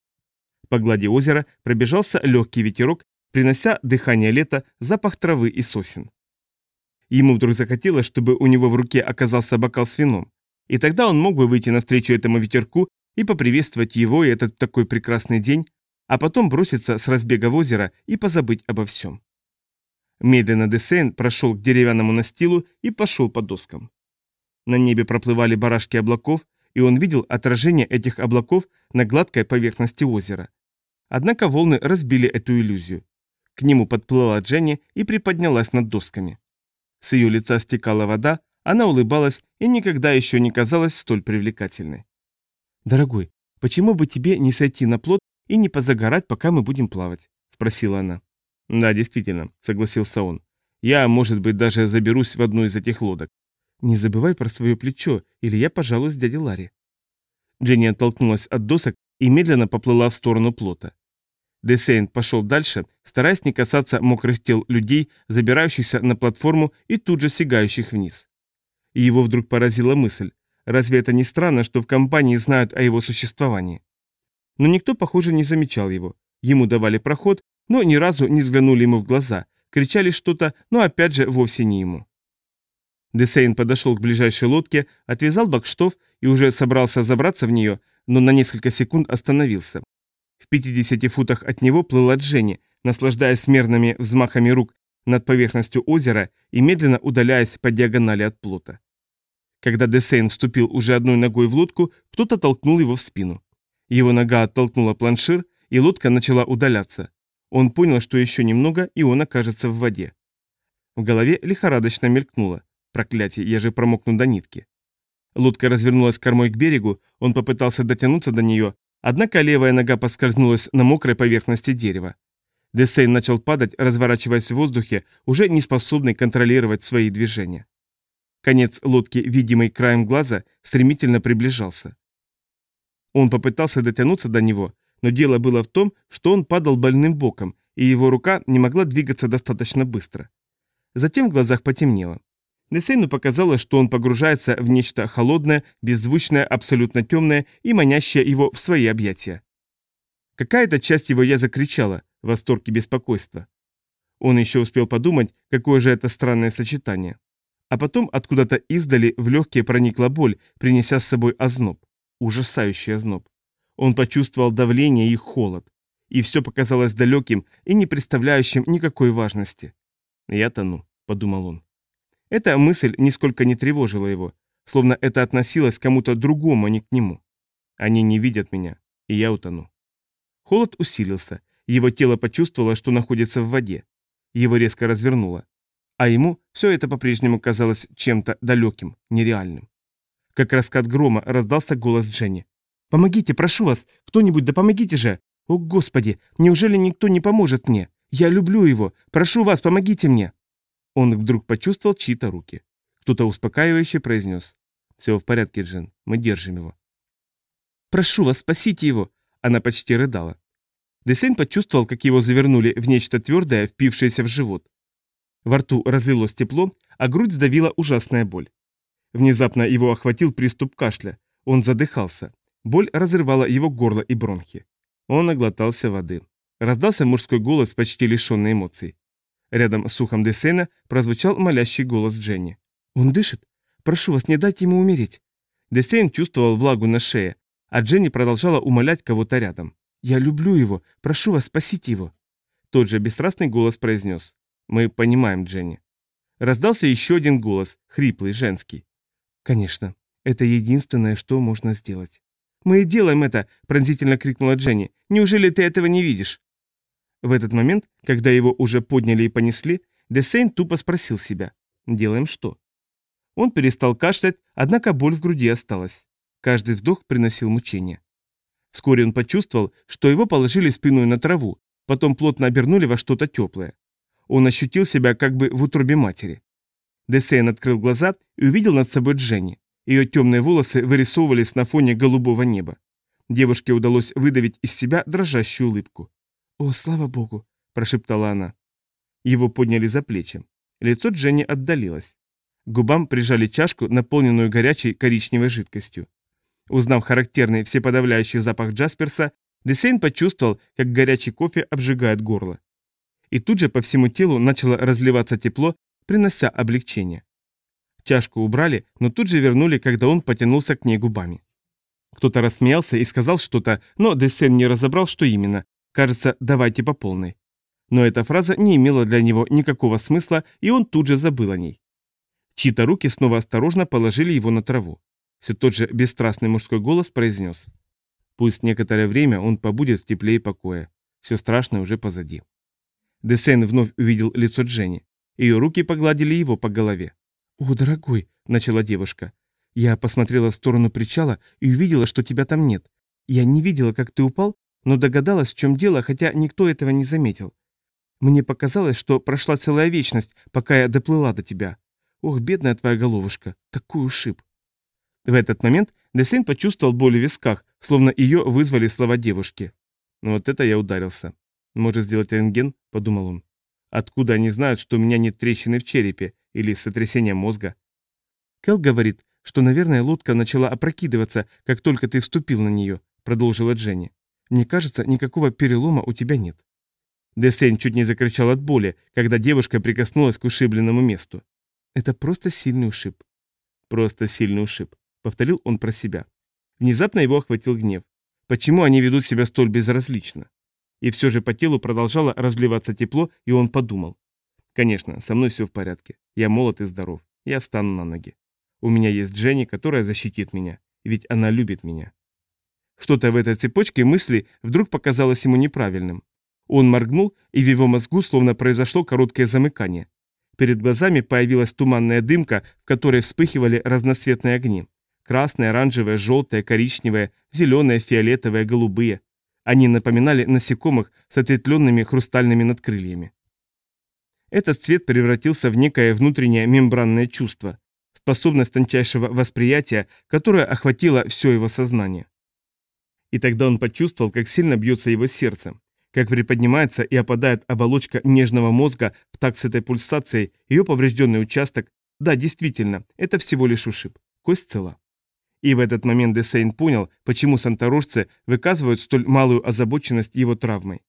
По глади озера пробежался легкий ветерок, принося дыхание лета, запах травы и сосен. Ему вдруг захотелось, чтобы у него в руке оказался бокал с вином, и тогда он мог бы выйти навстречу этому ветерку и поприветствовать его и этот такой прекрасный день, а потом броситься с разбега в озеро и позабыть обо всем. Медленно Десейн прошел к деревянному настилу и пошел по доскам. На небе проплывали барашки облаков, и он видел отражение этих облаков на гладкой поверхности озера. Однако волны разбили эту иллюзию. К нему подплыла Дженни и приподнялась над досками. С ее лица стекала вода, она улыбалась и никогда еще не казалась столь привлекательной. «Дорогой, почему бы тебе не сойти на плот и не позагорать, пока мы будем плавать?» – спросила она. «Да, действительно», – согласился он. «Я, может быть, даже заберусь в одну из этих лодок». «Не забывай про свое плечо, или я пожалуюсь дяде Ларе». Дженни оттолкнулась от досок и медленно поплыла в сторону плота. Десейн пошел дальше, стараясь не касаться мокрых тел людей, забирающихся на платформу и тут же сигающих вниз. Его вдруг поразила мысль, разве это не странно, что в компании знают о его существовании? Но никто, похоже, не замечал его. Ему давали проход, но ни разу не взглянули ему в глаза, кричали что-то, но опять же вовсе не ему. Десейн подошел к ближайшей лодке, отвязал бакштов и уже собрался забраться в нее, но на несколько секунд остановился. В 50 футах от него плыла Дженни, наслаждаясь мерными взмахами рук над поверхностью озера и медленно удаляясь по диагонали от плота. Когда Десейн вступил уже одной ногой в лодку, кто-то толкнул его в спину. Его нога оттолкнула планшир, и лодка начала удаляться. Он понял, что еще немного, и он окажется в воде. В голове лихорадочно мелькнуло. Проклятие, я же промокну до нитки. Лодка развернулась кормой к берегу, он попытался дотянуться до нее, однако левая нога поскользнулась на мокрой поверхности дерева. Десейн начал падать, разворачиваясь в воздухе, уже не способный контролировать свои движения. Конец лодки, видимый краем глаза, стремительно приближался. Он попытался дотянуться до него, но дело было в том, что он падал больным боком, и его рука не могла двигаться достаточно быстро. Затем в глазах потемнело. Несейну показалось, что он погружается в нечто холодное, беззвучное, абсолютно темное и манящее его в свои объятия. Какая-то часть его я закричала, в восторге беспокойства. Он еще успел подумать, какое же это странное сочетание. А потом откуда-то издали в легкие проникла боль, принеся с собой озноб. Ужасающий озноб. Он почувствовал давление и холод. И все показалось далеким и не представляющим никакой важности. «Я тону», — подумал он. Эта мысль нисколько не тревожила его, словно это относилось к кому-то другому, а не к нему. Они не видят меня, и я утону. Холод усилился, его тело почувствовало, что находится в воде. Его резко развернуло. А ему все это по-прежнему казалось чем-то далеким, нереальным. Как раскат грома раздался голос Дженни. «Помогите, прошу вас! Кто-нибудь, да помогите же! О, Господи, неужели никто не поможет мне? Я люблю его! Прошу вас, помогите мне!» Он вдруг почувствовал чьи-то руки. Кто-то успокаивающе произнес. «Все в порядке, Джен, мы держим его». «Прошу вас, спасите его!» Она почти рыдала. Десейн почувствовал, как его завернули в нечто твердое, впившееся в живот. Во рту разлилось тепло, а грудь сдавила ужасная боль. Внезапно его охватил приступ кашля. Он задыхался. Боль разрывала его горло и бронхи. Он оглотался воды. Раздался мужской голос, почти лишенный эмоций. Рядом с ухом Десена прозвучал молящий голос Дженни. «Он дышит? Прошу вас, не дайте ему умереть!» Десейн чувствовал влагу на шее, а Дженни продолжала умолять кого-то рядом. «Я люблю его! Прошу вас, спасите его!» Тот же бесстрастный голос произнес. «Мы понимаем, Дженни». Раздался еще один голос, хриплый, женский. «Конечно, это единственное, что можно сделать». «Мы и делаем это!» – пронзительно крикнула Дженни. «Неужели ты этого не видишь?» В этот момент, когда его уже подняли и понесли, Десейн тупо спросил себя «Делаем что?». Он перестал кашлять, однако боль в груди осталась. Каждый вздох приносил мучение. Вскоре он почувствовал, что его положили спиной на траву, потом плотно обернули во что-то теплое. Он ощутил себя как бы в утробе матери. Десейн открыл глаза и увидел над собой Дженни. Ее темные волосы вырисовывались на фоне голубого неба. Девушке удалось выдавить из себя дрожащую улыбку. «О, слава богу!» – прошептала она. Его подняли за плечи. Лицо Дженни отдалилось. Губам прижали чашку, наполненную горячей коричневой жидкостью. Узнав характерный всеподавляющий запах Джасперса, Десейн почувствовал, как горячий кофе обжигает горло. И тут же по всему телу начало разливаться тепло, принося облегчение. Чашку убрали, но тут же вернули, когда он потянулся к ней губами. Кто-то рассмеялся и сказал что-то, но Десен не разобрал, что именно, Кажется, давайте по полной. Но эта фраза не имела для него никакого смысла, и он тут же забыл о ней. Чьи-то руки снова осторожно положили его на траву. Все тот же бесстрастный мужской голос произнес. Пусть некоторое время он побудет в тепле и покое. Все страшное уже позади. Десейн вновь увидел лицо Дженни. Ее руки погладили его по голове. «О, дорогой», — начала девушка. «Я посмотрела в сторону причала и увидела, что тебя там нет. Я не видела, как ты упал, но догадалась, в чем дело, хотя никто этого не заметил. Мне показалось, что прошла целая вечность, пока я доплыла до тебя. Ох, бедная твоя головушка, такой ушиб. В этот момент Десейн почувствовал боль в висках, словно ее вызвали слова девушки. «Ну вот это я ударился. Может сделать рентген?» – подумал он. «Откуда они знают, что у меня нет трещины в черепе или сотрясения мозга?» Кэл говорит, что, наверное, лодка начала опрокидываться, как только ты вступил на нее, продолжила Дженни. Мне кажется, никакого перелома у тебя нет. Десейн чуть не закричал от боли, когда девушка прикоснулась к ушибленному месту. Это просто сильный ушиб. Просто сильный ушиб, повторил он про себя. Внезапно его охватил гнев. Почему они ведут себя столь безразлично? И все же по телу продолжало разливаться тепло, и он подумал. Конечно, со мной все в порядке. Я молод и здоров. Я встану на ноги. У меня есть Дженни, которая защитит меня. Ведь она любит меня. Что-то в этой цепочке мыслей вдруг показалось ему неправильным. Он моргнул, и в его мозгу словно произошло короткое замыкание. Перед глазами появилась туманная дымка, в которой вспыхивали разноцветные огни. Красные, оранжевые, желтые, коричневые, зеленые, фиолетовые, голубые. Они напоминали насекомых с ответвленными хрустальными надкрыльями. Этот цвет превратился в некое внутреннее мембранное чувство, способность тончайшего восприятия, которое охватило все его сознание. И тогда он почувствовал, как сильно бьется его сердце, как приподнимается и опадает оболочка нежного мозга в такт с этой пульсацией, ее поврежденный участок. Да, действительно, это всего лишь ушиб. Кость цела. И в этот момент Десейн понял, почему санторожцы выказывают столь малую озабоченность его травмой.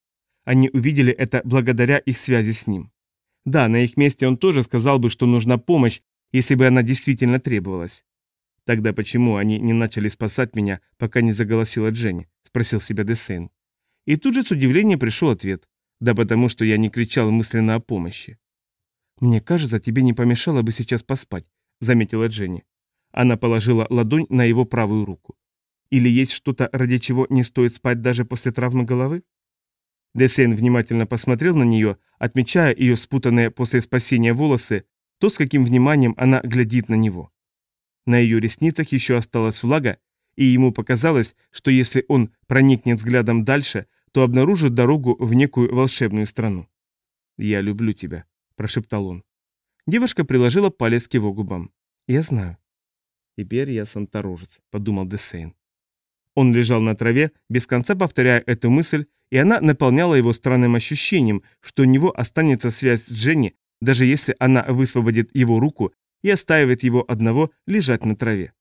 Они увидели это благодаря их связи с ним. Да, на их месте он тоже сказал бы, что нужна помощь, если бы она действительно требовалась. Тогда почему они не начали спасать меня, пока не заголосила Дженни? Спросил себя Десейн. И тут же с удивлением пришел ответ. Да потому что я не кричал мысленно о помощи. «Мне кажется, тебе не помешало бы сейчас поспать», — заметила Дженни. Она положила ладонь на его правую руку. «Или есть что-то, ради чего не стоит спать даже после травмы головы?» Десейн внимательно посмотрел на нее, отмечая ее спутанные после спасения волосы, то, с каким вниманием она глядит на него. На ее ресницах еще осталась влага, и ему показалось, что если он проникнет взглядом дальше, то обнаружит дорогу в некую волшебную страну. «Я люблю тебя», – прошептал он. Девушка приложила палец к его губам. «Я знаю». «Теперь я санторожец», – подумал Десейн. Он лежал на траве, без конца повторяя эту мысль, и она наполняла его странным ощущением, что у него останется связь с Дженни, даже если она высвободит его руку и оставит его одного лежать на траве.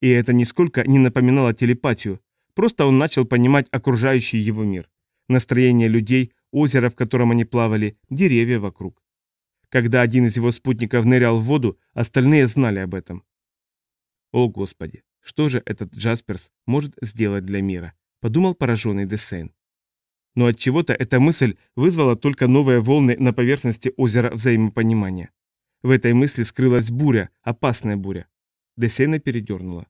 И это нисколько не напоминало телепатию, просто он начал понимать окружающий его мир. Настроение людей, озеро, в котором они плавали, деревья вокруг. Когда один из его спутников нырял в воду, остальные знали об этом. «О, Господи, что же этот Джасперс может сделать для мира?» – подумал пораженный Десейн. Но от чего то эта мысль вызвала только новые волны на поверхности озера взаимопонимания. В этой мысли скрылась буря, опасная буря. Десена передернула.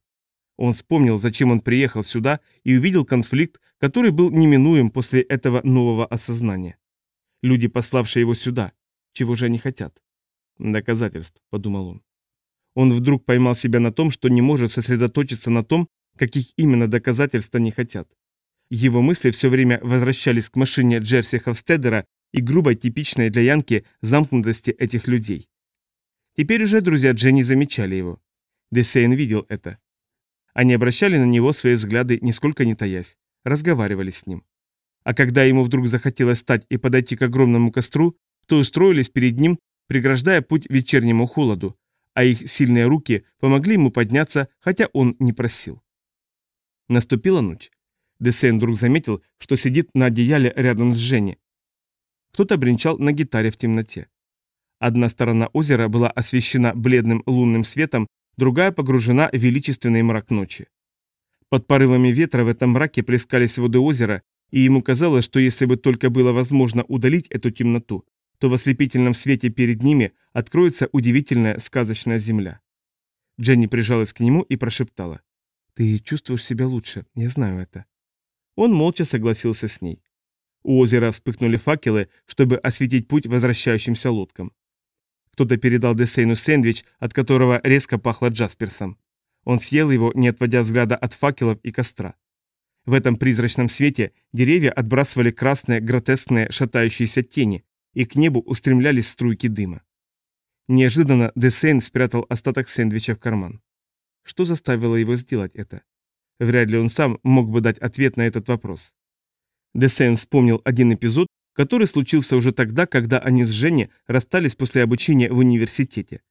Он вспомнил, зачем он приехал сюда, и увидел конфликт, который был неминуем после этого нового осознания. Люди, пославшие его сюда, чего же они хотят? Доказательств, подумал он. Он вдруг поймал себя на том, что не может сосредоточиться на том, каких именно доказательств они хотят. Его мысли все время возвращались к машине Джерси Ховстедера и грубой, типичной для Янки замкнутости этих людей. Теперь уже друзья Дженни замечали его. Десейн видел это. Они обращали на него свои взгляды, нисколько не таясь, разговаривали с ним. А когда ему вдруг захотелось встать и подойти к огромному костру, то устроились перед ним, преграждая путь вечернему холоду, а их сильные руки помогли ему подняться, хотя он не просил. Наступила ночь. Десейн вдруг заметил, что сидит на одеяле рядом с Женей. Кто-то бренчал на гитаре в темноте. Одна сторона озера была освещена бледным лунным светом, другая погружена в величественный мрак ночи. Под порывами ветра в этом мраке плескались воды озера, и ему казалось, что если бы только было возможно удалить эту темноту, то в ослепительном свете перед ними откроется удивительная сказочная земля. Дженни прижалась к нему и прошептала. «Ты чувствуешь себя лучше, я знаю это». Он молча согласился с ней. У озера вспыхнули факелы, чтобы осветить путь возвращающимся лодкам. Кто-то передал Десейну сэндвич, от которого резко пахло Джасперсом. Он съел его, не отводя взгляда от факелов и костра. В этом призрачном свете деревья отбрасывали красные, гротескные, шатающиеся тени, и к небу устремлялись струйки дыма. Неожиданно Десейн спрятал остаток сэндвича в карман. Что заставило его сделать это? Вряд ли он сам мог бы дать ответ на этот вопрос. Десейн вспомнил один эпизод, который случился уже тогда, когда они с Женей расстались после обучения в университете.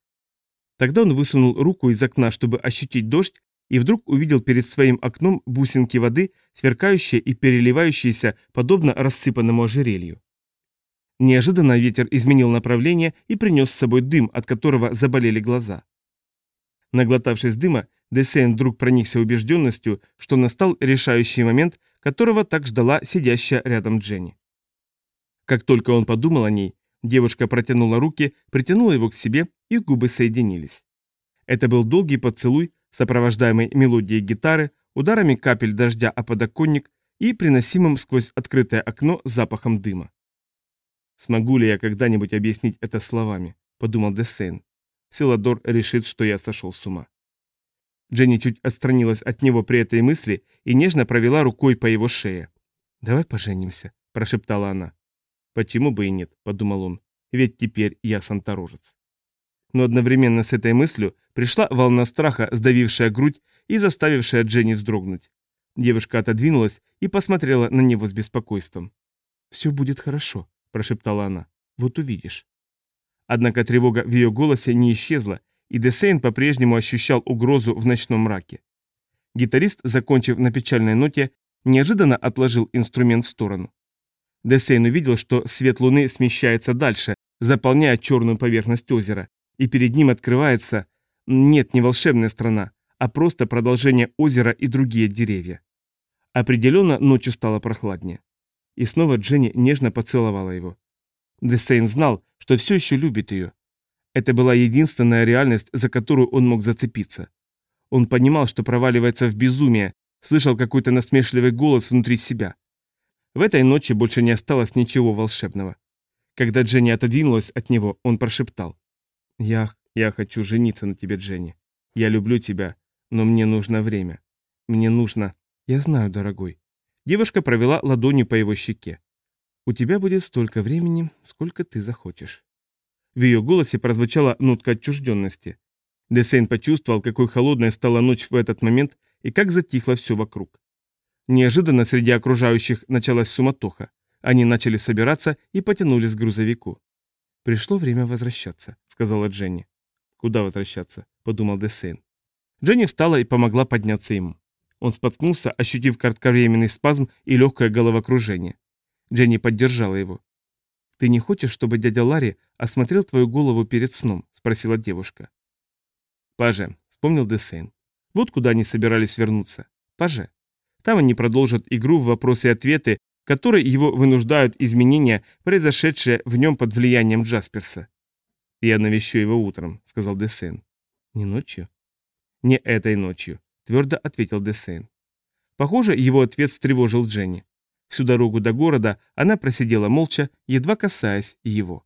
Тогда он высунул руку из окна, чтобы ощутить дождь, и вдруг увидел перед своим окном бусинки воды, сверкающие и переливающиеся, подобно рассыпанному ожерелью. Неожиданно ветер изменил направление и принес с собой дым, от которого заболели глаза. Наглотавшись дыма, Десейн вдруг проникся убежденностью, что настал решающий момент, которого так ждала сидящая рядом Дженни. Как только он подумал о ней, девушка протянула руки, притянула его к себе, и губы соединились. Это был долгий поцелуй, сопровождаемый мелодией гитары, ударами капель дождя о подоконник и приносимым сквозь открытое окно запахом дыма. «Смогу ли я когда-нибудь объяснить это словами?» – подумал Десейн. Силадор решит, что я сошел с ума. Дженни чуть отстранилась от него при этой мысли и нежно провела рукой по его шее. «Давай поженимся», – прошептала она. «Почему бы и нет?» – подумал он. «Ведь теперь я санторожец». Но одновременно с этой мыслью пришла волна страха, сдавившая грудь и заставившая Дженни вздрогнуть. Девушка отодвинулась и посмотрела на него с беспокойством. «Все будет хорошо», – прошептала она. «Вот увидишь». Однако тревога в ее голосе не исчезла, и Десейн по-прежнему ощущал угрозу в ночном мраке. Гитарист, закончив на печальной ноте, неожиданно отложил инструмент в сторону. Десейн увидел, что свет луны смещается дальше, заполняя черную поверхность озера, и перед ним открывается... Нет, не волшебная страна, а просто продолжение озера и другие деревья. Определенно ночью стало прохладнее. И снова Дженни нежно поцеловала его. Десейн знал, что все еще любит ее. Это была единственная реальность, за которую он мог зацепиться. Он понимал, что проваливается в безумие, слышал какой-то насмешливый голос внутри себя. В этой ночи больше не осталось ничего волшебного. Когда Дженни отодвинулась от него, он прошептал. «Я, я хочу жениться на тебе, Дженни. Я люблю тебя, но мне нужно время. Мне нужно...» «Я знаю, дорогой». Девушка провела ладонью по его щеке. «У тебя будет столько времени, сколько ты захочешь». В ее голосе прозвучала нотка отчужденности. Десейн почувствовал, какой холодной стала ночь в этот момент и как затихло все вокруг. Неожиданно среди окружающих началась суматоха. Они начали собираться и потянулись к грузовику. «Пришло время возвращаться», — сказала Дженни. «Куда возвращаться?» — подумал Десейн. Дженни встала и помогла подняться ему. Он споткнулся, ощутив кратковременный спазм и легкое головокружение. Дженни поддержала его. «Ты не хочешь, чтобы дядя Ларри осмотрел твою голову перед сном?» — спросила девушка. «Паже», — вспомнил Десейн. «Вот куда они собирались вернуться. Паже». Там они продолжат игру в вопросы и ответы, которые его вынуждают изменения, произошедшие в нем под влиянием Джасперса. «Я навещу его утром», — сказал Десен. «Не ночью?» «Не этой ночью», — твердо ответил Десен. Похоже, его ответ встревожил Дженни. Всю дорогу до города она просидела молча, едва касаясь его.